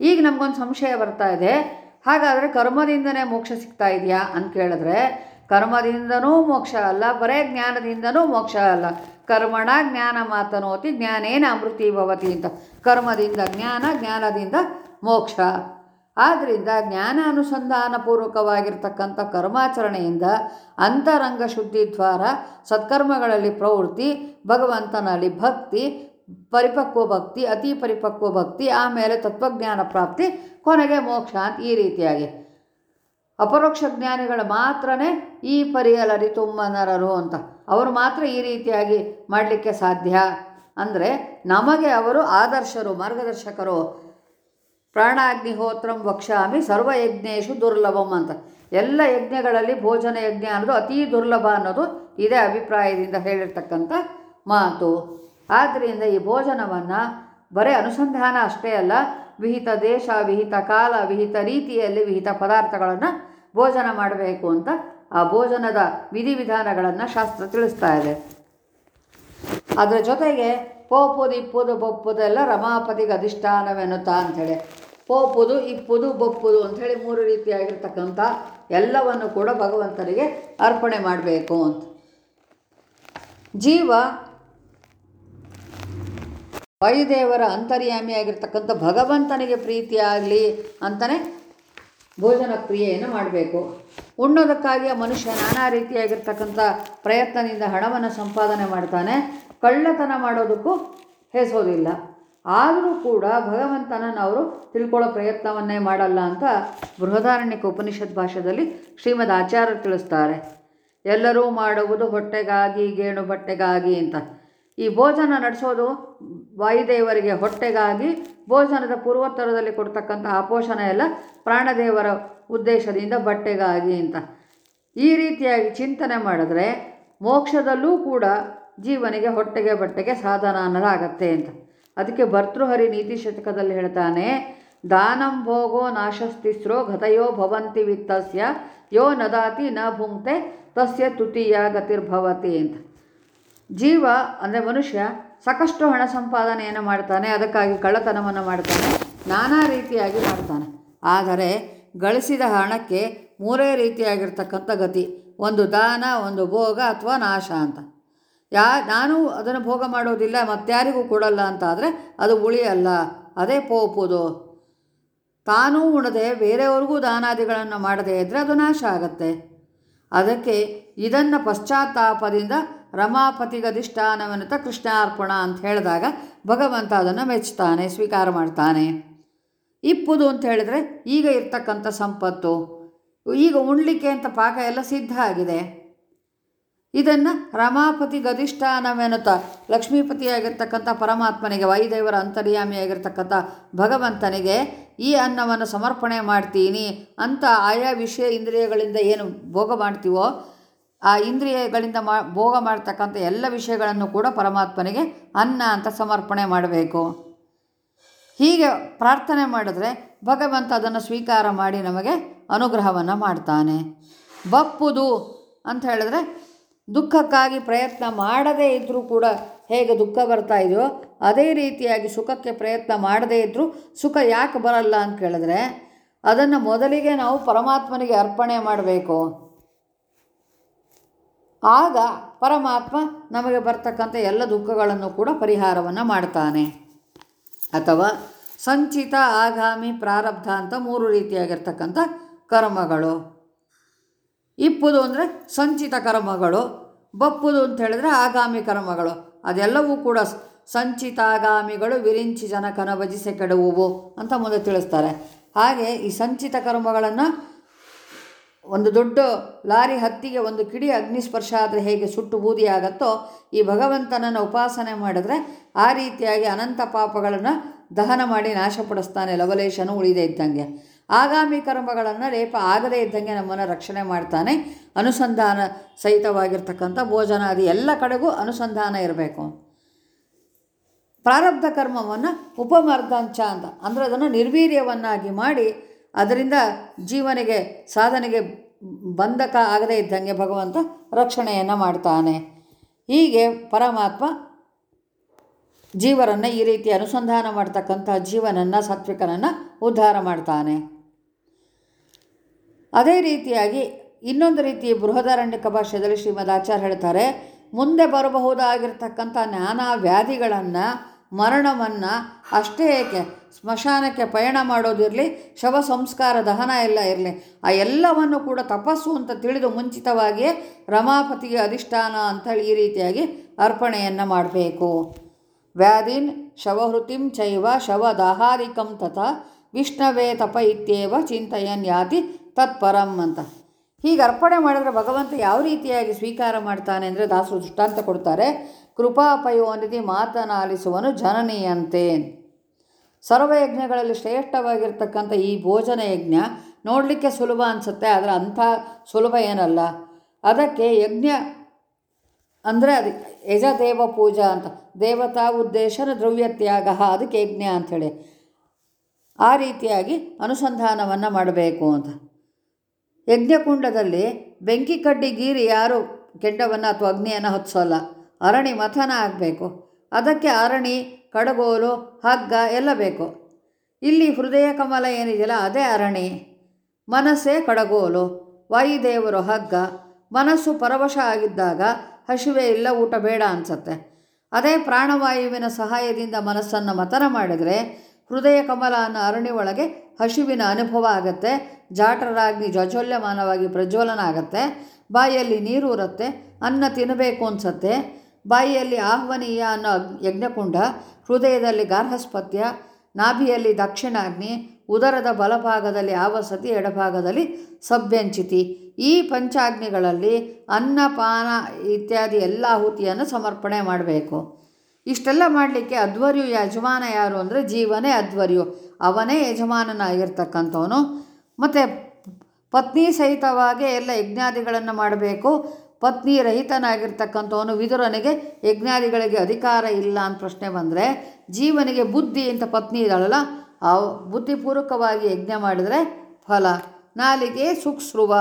A: ಈಗ ನಮಗೊಂದು ಸಂಶಯ ಬರ್ತಾ ಇದೆ. ಹಾಗಾದರೆ ಕರ್ಮದಿಂದನೇ ಮೋಕ್ಷ ಸಿಗ್ತಾ ಇದೆಯಾ ಅಂತ ಕೇಳಿದ್ರೆ, ಕರ್ಮದಿಂದನೂ ಮೋಕ್ಷ ಅಲ್ಲ, ಬರೇ ಜ್ಞಾನದಿಂದನೂ ಮೋಕ್ಷ ಅಲ್ಲ. ಕರ್ಮಣ ಜ್ಞಾನ ಮಾತನೋತಿ ಜ್ಞಾನೇನ ಅಮೃತಿ ಭವತಿ ಅಂತ. ಕರ್ಮದಿಂದ ಜ್ಞಾನ, ಜ್ಞಾನದಿಂದ ಮೋಕ್ಷ. ಆದ್ದರಿಂದ ಜ್ಞಾನ ಅನುಸಂಧಾನಪೂರ್ವಕವಾಗಿರ್ತಕ್ಕಂಥ ಕರ್ಮಾಚರಣೆಯಿಂದ ಅಂತರಂಗ ಶುದ್ಧಿ ದ್ವಾರ ಸತ್ಕರ್ಮಗಳಲ್ಲಿ ಪ್ರವೃತ್ತಿ, ಭಗವಂತನಲ್ಲಿ ಭಕ್ತಿ, ಪರಿಪಕ್ವ ಭಕ್ತಿ, ಅತಿ ಪರಿಪಕ್ವ ಭಕ್ತಿ, ಆಮೇಲೆ ತತ್ವಜ್ಞಾನ ಪ್ರಾಪ್ತಿ, ಕೊನೆಗೆ ಮೋಕ್ಷ ಅಂತ ಈ ರೀತಿಯಾಗಿ. ಅಪರೋಕ್ಷ ಜ್ಞಾನಿಗಳು ಮಾತ್ರನೇ ಈ ಪರಿಯಲರಿ ತುಂಬ ನರರು ಅಂತ. ಅವರು ಮಾತ್ರ ಈ ರೀತಿಯಾಗಿ ಮಾಡಲಿಕ್ಕೆ ಸಾಧ್ಯ. ಅಂದರೆ ನಮಗೆ ಅವರು ಆದರ್ಶರು, ಮಾರ್ಗದರ್ಶಕರು ಪ್ರಾಣಾಗ್ನಿಹೋತ್ರಂ ವಕ್ಷಾಮಿ ಸರ್ವಯಜ್ಞೇಶು ದುರ್ಲಭಂ ಅಂತ. ಎಲ್ಲ ಯಜ್ಞಗಳಲ್ಲಿ ಭೋಜನ ಯಜ್ಞ ಅನ್ನೋದು ಅತೀ ದುರ್ಲಭ ಅನ್ನೋದು ಇದೇ ಅಭಿಪ್ರಾಯದಿಂದ ಹೇಳಿರ್ತಕ್ಕಂಥ ಮಾತು. ಆದ್ದರಿಂದ ಈ ಭೋಜನವನ್ನು ಬರೀ ಅನುಸಂಧಾನ ಅಷ್ಟೇ ಅಲ್ಲ, ವಿಹಿತ ದೇಶ, ವಿಹಿತ ಕಾಲ, ವಿಹಿತ ರೀತಿಯಲ್ಲಿ ವಿಹಿತ ಪದಾರ್ಥಗಳನ್ನು ಭೋಜನ ಮಾಡಬೇಕು ಅಂತ ಆ ಭೋಜನದ ವಿಧಿವಿಧಾನಗಳನ್ನು ಶಾಸ್ತ್ರ ತಿಳಿಸ್ತಾ ಇದೆ. ಅದರ ಜೊತೆಗೆ ಪೋಪುದು ಇಪ್ಪುದು ಬೊಪ್ಪುದೆಲ್ಲ ರಮಾಪತಿಗೆ ಅಧಿಷ್ಠಾನವೆನ್ನುತ್ತಾ ಅಂಥೇಳಿ. ಪೋಪುದು ಇಪ್ಪುದು ಬೊಪ್ಪುದು ಅಂಥೇಳಿ ಮೂರು ರೀತಿಯಾಗಿರ್ತಕ್ಕಂಥ ಎಲ್ಲವನ್ನು ಕೂಡ ಭಗವಂತನಿಗೆ ಅರ್ಪಣೆ ಮಾಡಬೇಕು ಅಂತ. ಜೀವ ವಾಯುದೇವರ ಅಂತರ್ಯಾಮಿಯಾಗಿರ್ತಕ್ಕಂಥ ಭಗವಂತನಿಗೆ ಪ್ರೀತಿಯಾಗಲಿ ಅಂತಲೇ ಭೋಜನ ಕ್ರಿಯೆಯನ್ನು ಮಾಡಬೇಕು. ಉಣ್ಣೋದಕ್ಕಾಗಿ ಮನುಷ್ಯ ನಾನಾ ರೀತಿಯಾಗಿರ್ತಕ್ಕಂಥ ಪ್ರಯತ್ನದಿಂದ ಹಣವನ್ನು ಸಂಪಾದನೆ ಮಾಡ್ತಾನೆ. ಕಳ್ಳತನ ಮಾಡೋದಕ್ಕೂ ಹೆಸೋದಿಲ್ಲ. ಆದರೂ ಕೂಡ ಭಗವಂತನನ್ನು ಅವರು ತಿಳ್ಕೊಳ್ಳೋ ಪ್ರಯತ್ನವನ್ನೇ ಮಾಡಲ್ಲ ಅಂತ ಬೃಹದಾರಣ್ಯಕ ಉಪನಿಷತ್ ಭಾಷೆಯಲ್ಲಿ ಶ್ರೀಮದ್ ಆಚಾರ್ಯರು ತಿಳಿಸ್ತಾರೆ. ಎಲ್ಲರೂ ಮಾಡುವುದು ಹೊಟ್ಟೆಗಾಗಿ, ಗೇಣು ಬಟ್ಟೆಗಾಗಿ ಅಂತ. ಈ ಭೋಜನ ನಡೆಸೋದು ವಾಯುದೇವರಿಗೆ ಹೊಟ್ಟೆಗಾಗಿ, ಭೋಜನದ ಪೂರ್ವೋತ್ತರದಲ್ಲಿ ಕೊಡ್ತಕ್ಕಂಥ ಆಪೋಷಣ ಎಲ್ಲ ಪ್ರಾಣದೇವರ ಉದ್ದೇಶದಿಂದ ಬಟ್ಟೆಗಾಗಿ ಅಂತ. ಈ ರೀತಿಯಾಗಿ ಚಿಂತನೆ ಮಾಡಿದ್ರೆ ಮೋಕ್ಷದಲ್ಲೂ ಕೂಡ ಜೀವನಿಗೆ ಹೊಟ್ಟೆಗೆ ಬಟ್ಟೆಗೆ ಸಾಧನ ಅನ್ನೋದಾಗತ್ತೆ ಅಂತ. ಅದಕ್ಕೆ ಭರ್ತೃಹರಿ ನೀತಿ ಶತಕದಲ್ಲಿ ಹೇಳ್ತಾನೆ, ದಾನಂ ಭೋಗೋ ನಾಶಸ್ತಿಸ್ರೋ ಗತಯೋ ಭವಂತಿ ವಿತ್ತಸ್ಯ, ಯೋ ನದಾತಿ ನ ಭುಂಕ್ತೆ, ತಸ್ಯ ತುತೀಯ ಗತಿರ್ಭವತಿ ಅಂತ. ಜೀವ ಅಂದರೆ ಮನುಷ್ಯ ಸಾಕಷ್ಟು ಹಣ ಸಂಪಾದನೆಯನ್ನು ಮಾಡ್ತಾನೆ, ಅದಕ್ಕಾಗಿ ಕಳ್ಳತನವನ್ನು ಮಾಡ್ತಾನೆ, ನಾನಾ ರೀತಿಯಾಗಿ ಮಾಡ್ತಾನೆ. ಆದರೆ ಗಳಿಸಿದ ಹಣಕ್ಕೆ ಮೂರೇ ರೀತಿಯಾಗಿರ್ತಕ್ಕಂಥ ಗತಿ, ಒಂದು ದಾನ, ಒಂದು ಭೋಗ ಅಥವಾ ನಾಶ ಅಂತ. ಯಾ, ನಾನು ಅದನ್ನು ಭೋಗ ಮಾಡೋದಿಲ್ಲ ಮತ್ತಾರಿಗೂ ಕೊಡಲ್ಲ ಅಂತ ಆದರೆ ಅದು ಉಳಿಯಲ್ಲ. ಅದೇ ಪೋಪುದು. ತಾನೂ ಉಣದೆ ಬೇರೆಯವ್ರಿಗೂ ದಾನಾದಿಗಳನ್ನು ಮಾಡದೇ ಇದ್ದರೆ ಅದು ನಾಶ ಆಗತ್ತೆ. ಅದಕ್ಕೆ ಇದನ್ನು ಪಶ್ಚಾತ್ತಾಪದಿಂದ ರಮಾಪತಿಗಧಿಷ್ಠಾನವನ್ನುತ್ತ ಕೃಷ್ಣಾರ್ಪಣ ಅಂತ ಹೇಳಿದಾಗ ಭಗವಂತ ಅದನ್ನು ಮೆಚ್ಚುತ್ತಾನೆ ಸ್ವೀಕಾರ ಮಾಡ್ತಾನೆ. ಇಪ್ಪುದು ಅಂತ ಹೇಳಿದರೆ ಈಗ ಇರ್ತಕ್ಕಂಥ ಸಂಪತ್ತು. ಈಗ ಉಣ್ಲಿಕ್ಕೆ ಅಂತ ಪಾಕ ಎಲ್ಲ ಸಿದ್ಧ ಆಗಿದೆ. ಇದನ್ನು ರಮಾಪತಿ ಗದಿಷ್ಠಾನವೆನ್ನುತ್ತಾ ಲಕ್ಷ್ಮೀಪತಿಯಾಗಿರ್ತಕ್ಕಂಥ ಪರಮಾತ್ಮನಿಗೆ, ವಾಯುದೇವರ ಅಂತರ್ಯಾಮಿಯಾಗಿರ್ತಕ್ಕಂಥ ಭಗವಂತನಿಗೆ, ಈ ಅನ್ನವನ್ನು ಸಮರ್ಪಣೆ ಮಾಡ್ತೀನಿ. ಅಂತ ಆಯಾ ವಿಷಯ ಇಂದ್ರಿಯಗಳಿಂದ ಏನು ಭೋಗ ಮಾಡ್ತೀವೋ, ಆ ಇಂದ್ರಿಯಗಳಿಂದ ಮಾ, ಭೋಗ ಮಾಡ್ತಕ್ಕಂಥ ಎಲ್ಲ ವಿಷಯಗಳನ್ನು ಕೂಡ ಪರಮಾತ್ಮನಿಗೆ ಅನ್ನ ಅಂತ ಸಮರ್ಪಣೆ ಮಾಡಬೇಕು. ಹೀಗೆ ಪ್ರಾರ್ಥನೆ ಮಾಡಿದ್ರೆ ಭಗವಂತ ಅದನ್ನು ಸ್ವೀಕಾರ ಮಾಡಿ ನಮಗೆ ಅನುಗ್ರಹವನ್ನು ಮಾಡ್ತಾನೆ. ಬಪ್ಪುದು ಅಂತ ಹೇಳಿದ್ರೆ ದುಃಖಕ್ಕಾಗಿ ಪ್ರಯತ್ನ ಮಾಡದೇ ಇದ್ದರೂ ಕೂಡ ಹೇಗೆ ದುಃಖ ಬರ್ತಾ ಇದೆಯೋ ಅದೇ ರೀತಿಯಾಗಿ ಸುಖಕ್ಕೆ ಪ್ರಯತ್ನ ಮಾಡದೇ ಇದ್ದರೂ ಸುಖ ಯಾಕೆ ಬರಲ್ಲ ಅಂತ ಕೇಳಿದ್ರೆ ಅದನ್ನು ಮೊದಲಿಗೆ ನಾವು ಪರಮಾತ್ಮನಿಗೆ ಅರ್ಪಣೆ ಮಾಡಬೇಕು. ಆಗ ಪರಮಾತ್ಮ ನಮಗೆ ಬರ್ತಕ್ಕಂಥ ಎಲ್ಲ ದುಃಖಗಳನ್ನು ಕೂಡ ಪರಿಹಾರವನ್ನು ಮಾಡ್ತಾನೆ. ಅಥವಾ ಸಂಚಿತ ಆಗಾಮಿ ಪ್ರಾರಬ್ಧ ಅಂತ ಮೂರು ರೀತಿಯಾಗಿರ್ತಕ್ಕಂಥ ಕರ್ಮಗಳು. ಇಪ್ಪುದು ಅಂದರೆ ಸಂಚಿತ ಕರ್ಮಗಳು. ಬಪ್ಪುದು ಅಂತ ಹೇಳಿದ್ರೆ ಆಗಾಮಿ ಕರ್ಮಗಳು. ಅದೆಲ್ಲವೂ ಕೂಡ ಸಂಚಿತಾಗಾಮಿಗಳು ವಿರಿಂಚಿ ಜನಕನ ಭಜಿಸೆ ಕೆಡುವುವು ಅಂತ ಮುಂದೆ ತಿಳಿಸ್ತಾರೆ. ಹಾಗೆ ಈ ಸಂಚಿತ ಕರ್ಮಗಳನ್ನು ಒಂದು ದೊಡ್ಡ ಲಾರಿ ಹತ್ತಿಗೆ ಒಂದು ಕಿಡಿ ಅಗ್ನಿಸ್ಪರ್ಶ ಆದರೆ ಹೇಗೆ ಸುಟ್ಟು ಬೂದಿಯಾಗತ್ತೋ ಈ ಭಗವಂತನನ್ನು ಉಪಾಸನೆ ಮಾಡಿದ್ರೆ ಆ ರೀತಿಯಾಗಿ ಅನಂತ ಪಾಪಗಳನ್ನು ದಹನ ಮಾಡಿ ನಾಶಪಡಿಸ್ತಾನೆ ಲವಲೇಶನು ಉಳಿದೇ ಇದ್ದಂಗೆ. ಆಗಾಮಿ ಕರ್ಮಗಳನ್ನು ಲೇಪ ಆಗದೇ ಇದ್ದಂಗೆ ನಮ್ಮನ್ನು ರಕ್ಷಣೆ ಮಾಡ್ತಾನೆ. ಅನುಸಂಧಾನ ಸಹಿತವಾಗಿರ್ತಕ್ಕಂಥ ಭೋಜನಾದಿ ಎಲ್ಲ ಕಡೆಗೂ ಅನುಸಂಧಾನ ಇರಬೇಕು. ಪ್ರಾರಬ್ಧ ಕರ್ಮವನ್ನು ಉಪಮರ್ದಂಚ ಅಂತ. ಅಂದರೆ ಅದನ್ನು ನಿರ್ವೀರ್ಯವನ್ನಾಗಿ ಮಾಡಿ ಅದರಿಂದ ಜೀವನಿಗೆ, ಸಾಧನೆಗೆ ಬಂಧಕ ಆಗದೇ ಇದ್ದಂಗೆ ಭಗವಂತ ರಕ್ಷಣೆಯನ್ನು ಮಾಡ್ತಾನೆ. ಹೀಗೆ ಪರಮಾತ್ಮ ಜೀವರನ್ನು ಈ ರೀತಿ ಅನುಸಂಧಾನ ಮಾಡ್ತಕ್ಕಂಥ ಜೀವನನ್ನು ಸಾತ್ವಿಕನನ್ನು ಉದ್ಧಾರ ಮಾಡ್ತಾನೆ. ಅದೇ ರೀತಿಯಾಗಿ ಇನ್ನೊಂದು ರೀತಿ ಬೃಹದಾರಣ್ಯಕ ಭಾಷೆಯಲ್ಲಿ ಶ್ರೀಮದ್ ಆಚಾರ್ಯ ಹೇಳ್ತಾರೆ, ಮುಂದೆ ಬರಬಹುದಾಗಿರ್ತಕ್ಕಂಥ ನಾನಾ ವ್ಯಾಧಿಗಳನ್ನು, ಮರಣವನ್ನು ಅಷ್ಟೇ ಏಕೆ ಸ್ಮಶಾನಕ್ಕೆ ಪಯಣ ಮಾಡೋದಿರಲಿ ಶವ ಸಂಸ್ಕಾರ ದಹನ ಎಲ್ಲ ಇರಲಿ, ಆ ಎಲ್ಲವನ್ನು ಕೂಡ ತಪಸ್ಸು ಅಂತ ತಿಳಿದು ಮುಂಚಿತವಾಗಿಯೇ ರಮಾಪತಿಗೆ ಅಧಿಷ್ಠಾನ ಅಂಥೇಳಿ ಈ ರೀತಿಯಾಗಿ ಅರ್ಪಣೆಯನ್ನು ಮಾಡಬೇಕು. ವ್ಯಾಧಿನ್ ಶವಹೃತಿಂ ಚೈವ ಶವದಾಹಾದಿಕಂ ತಥ ವಿಷ್ಣವೇ ತಪ ಇತ್ಯೇವ ಚಿಂತಯನ್ ಯಾತಿ ತತ್ಪರಂ ಅಂತ. ಹೀಗೆ ಅರ್ಪಣೆ ಮಾಡಿದ್ರೆ ಭಗವಂತ ಯಾವ ರೀತಿಯಾಗಿ ಸ್ವೀಕಾರ ಮಾಡ್ತಾನೆ ಅಂದರೆ ದಾಸರು ದೃಷ್ಟಾಂತ ಕೊಡ್ತಾರೆ ಕೃಪಾಪಯೋನಿಧಿ ಮಾತನಾಲಿಸುವನು ಜನನೀಯಂತೆ. ಸರ್ವಯಜ್ಞಗಳಲ್ಲಿ ಶ್ರೇಷ್ಠವಾಗಿರ್ತಕ್ಕಂಥ ಈ ಭೋಜನ ಯಜ್ಞ ನೋಡಲಿಕ್ಕೆ ಸುಲಭ ಅನಿಸುತ್ತೆ, ಆದರೆ ಅಂಥ ಸುಲಭ ಏನಲ್ಲ. ಅದಕ್ಕೆ ಯಜ್ಞ ಅಂದರೆ ಅದು ಯಜದೇವ ಪೂಜಾ ಅಂತ. ದೇವತಾ ಉದ್ದೇಶನ ದ್ರವ್ಯತ್ಯಾಗ ಅದಕ್ಕೆ ಯಜ್ಞ ಅಂಥೇಳಿ. ಆ ರೀತಿಯಾಗಿ ಅನುಸಂಧಾನವನ್ನು ಮಾಡಬೇಕು ಅಂತ. ಯಜ್ಞಕುಂಡದಲ್ಲಿ ಬೆಂಕಿ ಕಡ್ಡಿ ಗೀರಿ ಯಾರು ಕೆಂಡವನ್ನು ಅಥವಾ ಅಗ್ನಿಯನ್ನು ಹೊತ್ಸೋಲ್ಲ. ಅರಣಿ ಮಥನ ಆಗಬೇಕು. ಅದಕ್ಕೆ ಅರಣಿ, ಕಡಗೋಲು, ಹಗ್ಗ ಎಲ್ಲ ಬೇಕು. ಇಲ್ಲಿ ಹೃದಯ ಕಮಲ ಏನಿದೆಯಲ್ಲ, ಅದೇ ಅರಣಿ. ಮನಸ್ಸೇ ಕಡಗೋಲು, ವಾಯುದೇವರು ಹಗ್ಗ. ಮನಸ್ಸು ಪರವಶ ಆಗಿದ್ದಾಗ ಹಸಿವೆ ಇಲ್ಲ, ಊಟ ಬೇಡ ಅನಿಸತ್ತೆ. ಅದೇ ಪ್ರಾಣವಾಯುವಿನ ಸಹಾಯದಿಂದ ಮನಸ್ಸನ್ನು ಮಥನ ಮಾಡಿದರೆ ಹೃದಯ ಕಮಲ ಅನ್ನೋ ಅರಣಿ ಒಳಗೆ ಹಸಿವಿನ ಅನುಭವ ಆಗುತ್ತೆ. ಜಾಟರಾಗ್ನಿ ಜ್ವಜ್ವಲ್ಯಮಾನವಾಗಿ ಪ್ರಜ್ವಲನ ಆಗುತ್ತೆ ಬಾಯಲ್ಲಿ ನೀರು ಇರುತ್ತೆ ಅನ್ನ ತಿನ್ನಬೇಕು ಅನ್ಸತ್ತೆ. ಬಾಯಿಯಲ್ಲಿ ಆಹ್ವನೀಯ ಅನ್ನೋ ಯಜ್ಞಕುಂಡ, ಹೃದಯದಲ್ಲಿ ಗಾರ್ಹಸ್ಪತ್ಯ, ನಾಭಿಯಲ್ಲಿ ದಕ್ಷಿಣಾಗ್ನಿ, ಉದರದ ಬಲಭಾಗದಲ್ಲಿ ಆವಸತಿ, ಎಡಭಾಗದಲ್ಲಿ ಸಭ್ಯಂಚಿತಿ. ಈ ಪಂಚಾಗ್ನಿಗಳಲ್ಲಿ ಅನ್ನಪಾನ ಇತ್ಯಾದಿ ಎಲ್ಲ ಆಹುತಿಯನ್ನು ಸಮರ್ಪಣೆ ಮಾಡಬೇಕು. ಇಷ್ಟೆಲ್ಲ ಮಾಡಲಿಕ್ಕೆ ಅಧ್ವರ್ಯು ಯಜಮಾನ ಯಾರು ಅಂದರೆ ಜೀವನೇ ಅಧ್ವರ್ಯು. ಅವನೇ ಯಜಮಾನನಾಗಿರ್ತಕ್ಕಂಥವನು. ಮತ್ತು ಪತ್ನಿ ಸಹಿತವಾಗಿ ಎಲ್ಲ ಯಜ್ಞಾದಿಗಳನ್ನು ಮಾಡಬೇಕು. ಪತ್ನಿ ರಹಿತನಾಗಿರ್ತಕ್ಕಂಥವನು ವಿದುರನಿಗೆ ಯಜ್ಞಾದಿಗಳಿಗೆ ಅಧಿಕಾರ ಇಲ್ಲ ಅಂತ ಪ್ರಶ್ನೆ ಬಂದರೆ, ಜೀವನಿಗೆ ಬುದ್ಧಿ ಅಂತ ಪತ್ನಿ ಇದ್ದಾಳಲ್ಲ, ಆ ಬುದ್ಧಿಪೂರ್ವಕವಾಗಿ ಯಜ್ಞ ಮಾಡಿದರೆ ಫಲ. ನಾಲಿಗೆ ಸುಕ್ಸ್ರುವ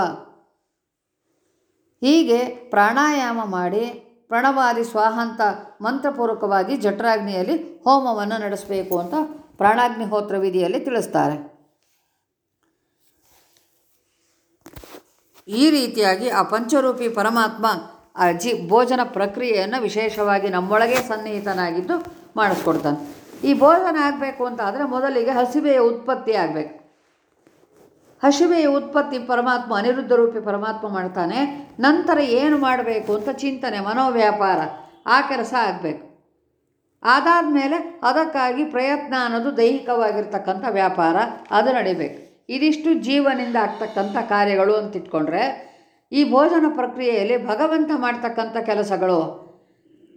A: ಹೀಗೆ ಪ್ರಾಣಾಯಾಮ ಮಾಡಿ, ಪ್ರಣವಾದಿ ಸ್ವಾಹಂತ ಮಂತ್ರಪೂರ್ವಕವಾಗಿ ಜಠರಾಗ್ನಿಯಲ್ಲಿ ಹೋಮವನ್ನು ನಡೆಸಬೇಕು ಅಂತ ಪ್ರಾಣಾಗ್ನಿಹೋತ್ರ ವಿಧಿಯಲ್ಲಿ ತಿಳಿಸ್ತಾರೆ. ಈ ರೀತಿಯಾಗಿ ಆ ಪಂಚರೂಪಿ ಪರಮಾತ್ಮ ಆ ಜಿ ಭೋಜನ ಪ್ರಕ್ರಿಯೆಯನ್ನು ವಿಶೇಷವಾಗಿ ನಮ್ಮೊಳಗೆ ಸನ್ನಿಹಿತನಾಗಿದ್ದು ಮಾಡಿಸ್ಕೊಡ್ತಾನೆ ಈ ಭೋಜನ ಆಗಬೇಕು ಅಂತ ಆದರೆ ಮೊದಲಿಗೆ ಹಸಿವೆಯ ಉತ್ಪತ್ತಿ ಆಗಬೇಕು. ಹಸಿವೆಯ ಉತ್ಪತ್ತಿ ಪರಮಾತ್ಮ, ಅನಿರುದ್ಧ ರೂಪಿ ಪರಮಾತ್ಮ ಮಾಡ್ತಾನೆ. ನಂತರ ಏನು ಮಾಡಬೇಕು ಅಂತ ಚಿಂತನೆ, ಮನೋವ್ಯಾಪಾರ, ಆ ಕೆಲಸ ಆಗಬೇಕು. ಅದಾದಮೇಲೆ ಅದಕ್ಕಾಗಿ ಪ್ರಯತ್ನ ಅನ್ನೋದು ದೈಹಿಕವಾಗಿರ್ತಕ್ಕಂಥ ವ್ಯಾಪಾರ, ಅದು ನಡಿಬೇಕು. ಇದಿಷ್ಟು ಜೀವನಿಂದ ಆಗ್ತಕ್ಕಂಥ ಕಾರ್ಯಗಳು ಅಂತ ಇಟ್ಕೊಂಡ್ರೆ, ಈ ಭೋಜನ ಪ್ರಕ್ರಿಯೆಯಲ್ಲಿ ಭಗವಂತ ಮಾಡ್ತಕ್ಕಂಥ ಕೆಲಸಗಳು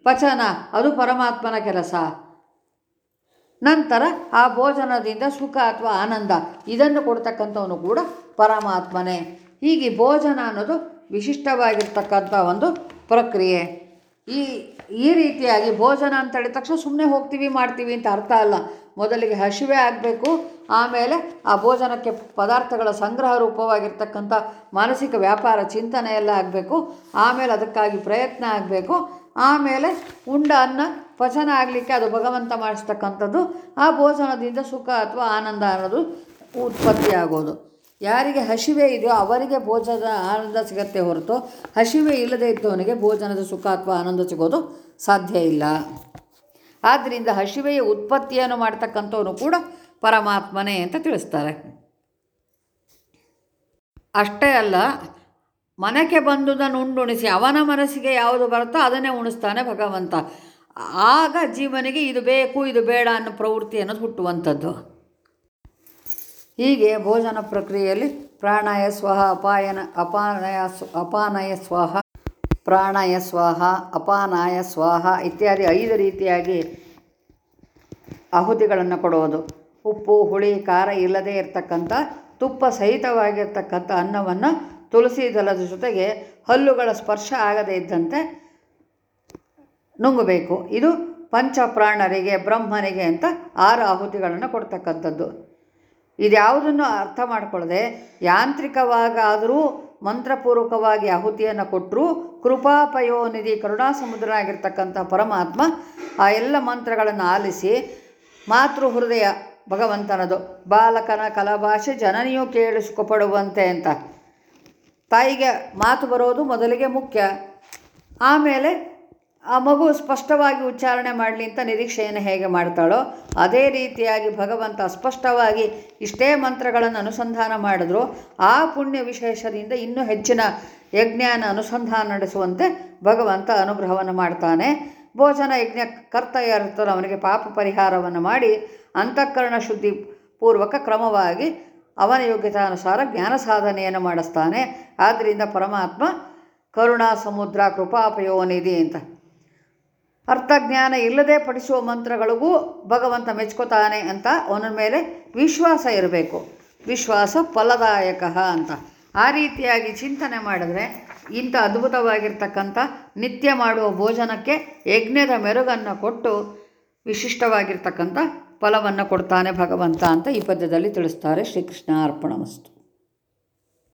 A: ಪಚನ ಅದು ಪರಮಾತ್ಮನ ಕೆಲಸ. ನಂತರ ಆ ಭೋಜನದಿಂದ ಸುಖ ಅಥವಾ ಆನಂದ, ಇದನ್ನು ಕೊಡ್ತಕ್ಕಂಥವನು ಕೂಡ ಪರಮಾತ್ಮನೇ. ಹೀಗೆ ಭೋಜನ ಅನ್ನೋದು ವಿಶಿಷ್ಟವಾಗಿರ್ತಕ್ಕಂಥ ಒಂದು ಪ್ರಕ್ರಿಯೆ. ಈ ಈ ರೀತಿಯಾಗಿ ಭೋಜನ ಅಂತ ಹೇಳಿದ ತಕ್ಷಣ ಸುಮ್ಮನೆ ಹೋಗ್ತೀವಿ, ಮಾಡ್ತೀವಿ ಅಂತ ಅರ್ಥ ಅಲ್ಲ. ಮೊದಲಿಗೆ ಹಸಿವೆ ಆಗಬೇಕು, ಆಮೇಲೆ ಆ ಭೋಜನಕ್ಕೆ ಪದಾರ್ಥಗಳ ಸಂಗ್ರಹ ರೂಪವಾಗಿರ್ತಕ್ಕಂಥ ಮಾನಸಿಕ ವ್ಯಾಪಾರ ಚಿಂತನೆ ಎಲ್ಲ ಆಗಬೇಕು, ಆಮೇಲೆ ಅದಕ್ಕಾಗಿ ಪ್ರಯತ್ನ ಆಗಬೇಕು, ಆಮೇಲೆ ಉಂಡ, ಅನ್ನ, ಪಚನ ಆಗಲಿಕ್ಕೆ ಅದು ಭಗವಂತ ಮಾಡಿಸ್ತಕ್ಕಂಥದ್ದು, ಆ ಭೋಜನದಿಂದ ಸುಖ ಅಥವಾ ಆನಂದ ಅನ್ನೋದು ಉತ್ಪತ್ತಿ ಆಗೋದು. ಯಾರಿಗೆ ಹಸಿವೆ ಇದೆಯೋ ಅವರಿಗೆ ಭೋಜನದ ಆನಂದ ಸಿಗತ್ತೆ ಹೊರತು ಹಸಿವೆ ಇಲ್ಲದೇ ಇದ್ದವನಿಗೆ ಭೋಜನದ ಸುಖ ಅಥವಾ ಆನಂದ ಸಿಗೋದು ಸಾಧ್ಯ ಇಲ್ಲ. ಆದ್ದರಿಂದ ಹಸಿವೆಯ ಉತ್ಪತ್ತಿಯನ್ನು ಮಾಡ್ತಕ್ಕಂಥವನು ಕೂಡ ಪರಮಾತ್ಮನೇ ಅಂತ ತಿಳಿಸ್ತಾರೆ. ಅಷ್ಟೇ ಅಲ್ಲ, ಮನೆಗೆ ಬಂದುದನ್ನು ಉಂಡುಣಿಸಿ ಅವನ ಮನಸ್ಸಿಗೆ ಯಾವುದು ಬರುತ್ತೋ ಅದನ್ನೇ ಉಣಿಸ್ತಾನೆ ಭಗವಂತ. ಆಗ ಜೀವನಿಗೆ ಇದು ಬೇಕು, ಇದು ಬೇಡ ಅನ್ನೋ ಪ್ರವೃತ್ತಿ ಅನ್ನೋದು ಹುಟ್ಟುವಂಥದ್ದು. ಹೀಗೆ ಭೋಜನ ಪ್ರಕ್ರಿಯೆಯಲ್ಲಿ ಪ್ರಾಣಾಯ ಸ್ವಹ, ಅಪಾಯನ, ಅಪಾನಯ ಅಪಾನಯ ಸ್ವಾಹ, ಪ್ರಾಣಾಯ ಸ್ವಾಹ, ಅಪಾನಾಯ ಸ್ವಾಹ ಇತ್ಯಾದಿ ಐದು ರೀತಿಯಾಗಿ ಆಹುತಿಗಳನ್ನು ಕೊಡುವುದು. ಉಪ್ಪು, ಹುಳಿ, ಖಾರ ಇಲ್ಲದೇ ಇರತಕ್ಕಂಥ, ತುಪ್ಪ ಸಹಿತವಾಗಿರ್ತಕ್ಕಂಥ ಅನ್ನವನ್ನು ತುಳಸಿ ದಲದ ಜೊತೆಗೆ ಹಲ್ಲುಗಳ ಸ್ಪರ್ಶ ಆಗದೇ ಇದ್ದಂತೆ ನುಂಗಬೇಕು. ಇದು ಪಂಚಪ್ರಾಣರಿಗೆ, ಬ್ರಹ್ಮನಿಗೆ ಅಂತ ಆರು ಆಹುತಿಗಳನ್ನು ಕೊಡ್ತಕ್ಕಂಥದ್ದು. ಇದ್ಯಾವುದನ್ನು ಅರ್ಥ ಮಾಡಿಕೊಳ್ಳದೆ ಯಾಂತ್ರಿಕವಾಗಾದರೂ ಮಂತ್ರಪೂರ್ವಕವಾಗಿ ಆಹುತಿಯನ್ನು ಕೊಟ್ಟರೂ ಕೃಪಾಪಯೋನಿಧಿ ಕರುಣಾ ಸಮುದ್ರ ಆಗಿರ್ತಕ್ಕಂಥ ಪರಮಾತ್ಮ ಆ ಎಲ್ಲ ಮಂತ್ರಗಳನ್ನು ಆಲಿಸಿ ಮಾತೃ ಹೃದಯ ಭಗವಂತನದು. ಬಾಲಕನ ಕಲಭಾಷೆ ಜನನಿಯೂ ಕೇಳಿಸಿಕೊಪಡುವಂತೆ ಅಂತ. ತಾಯಿಗೆ ಮಾತು ಬರೋದು ಮೊದಲಿಗೆ ಮುಖ್ಯ. ಆಮೇಲೆ ಆ ಮಗು ಸ್ಪಷ್ಟವಾಗಿ ಉಚ್ಚಾರಣೆ ಮಾಡಲಿ ಅಂತ ನಿರೀಕ್ಷೆಯನ್ನು ಹೇಗೆ ಮಾಡ್ತಾಳೋ ಅದೇ ರೀತಿಯಾಗಿ ಭಗವಂತ ಸ್ಪಷ್ಟವಾಗಿ ಇಷ್ಟೇ ಮಂತ್ರಗಳನ್ನು ಅನುಸಂಧಾನ ಮಾಡಿದ್ರು. ಆ ಪುಣ್ಯ ವಿಶೇಷದಿಂದ ಇನ್ನೂ ಹೆಚ್ಚಿನ ಯಜ್ಞಾನ ಅನುಸಂಧಾನ ನಡೆಸುವಂತೆ ಭಗವಂತ ಅನುಗ್ರಹವನ್ನು ಮಾಡ್ತಾನೆ. ಭೋಜನ ಯಜ್ಞ ಕರ್ತ ಅವನಿಗೆ ಪಾಪ ಪರಿಹಾರವನ್ನು ಮಾಡಿ ಅಂತಃಕರಣ ಶುದ್ಧಿ ಪೂರ್ವಕ ಕ್ರಮವಾಗಿ ಅವನ ಯೋಗ್ಯತಾನುಸಾರ ಜ್ಞಾನ ಸಾಧನೆಯನ್ನು ಮಾಡಿಸ್ತಾನೆ. ಆದ್ದರಿಂದ ಪರಮಾತ್ಮ ಕರುಣಾ ಸಮುದ್ರ ಕೃಪಾಪಯೋನಿಧಿ ಅಂತ ಅರ್ಥಜ್ಞಾನ ಇಲ್ಲದೆ ಪಡಿಸುವ ಮಂತ್ರಗಳಿಗೂ ಭಗವಂತ ಮೆಚ್ಕೋತಾನೆ ಅಂತ ಅವನ ಮೇಲೆ ವಿಶ್ವಾಸ ಇರಬೇಕು. ವಿಶ್ವಾಸ ಫಲದಾಯಕ ಅಂತ. ಆ ರೀತಿಯಾಗಿ ಚಿಂತನೆ ಮಾಡಿದ್ರೆ ಇಂಥ ಅದ್ಭುತವಾಗಿರ್ತಕ್ಕಂಥ ನಿತ್ಯ ಮಾಡುವ ಭೋಜನಕ್ಕೆ ಯಜ್ಞದ ಮೆರುಗನ್ನು ಕೊಟ್ಟು ವಿಶಿಷ್ಟವಾಗಿರ್ತಕ್ಕಂಥ ಫಲವನ್ನು ಕೊಡ್ತಾನೆ ಭಗವಂತ ಅಂತ ಈ ಪದ್ಯದಲ್ಲಿ ತಿಳಿಸ್ತಾರೆ. ಶ್ರೀಕೃಷ್ಣ ಅರ್ಪಣಮಸ್ತು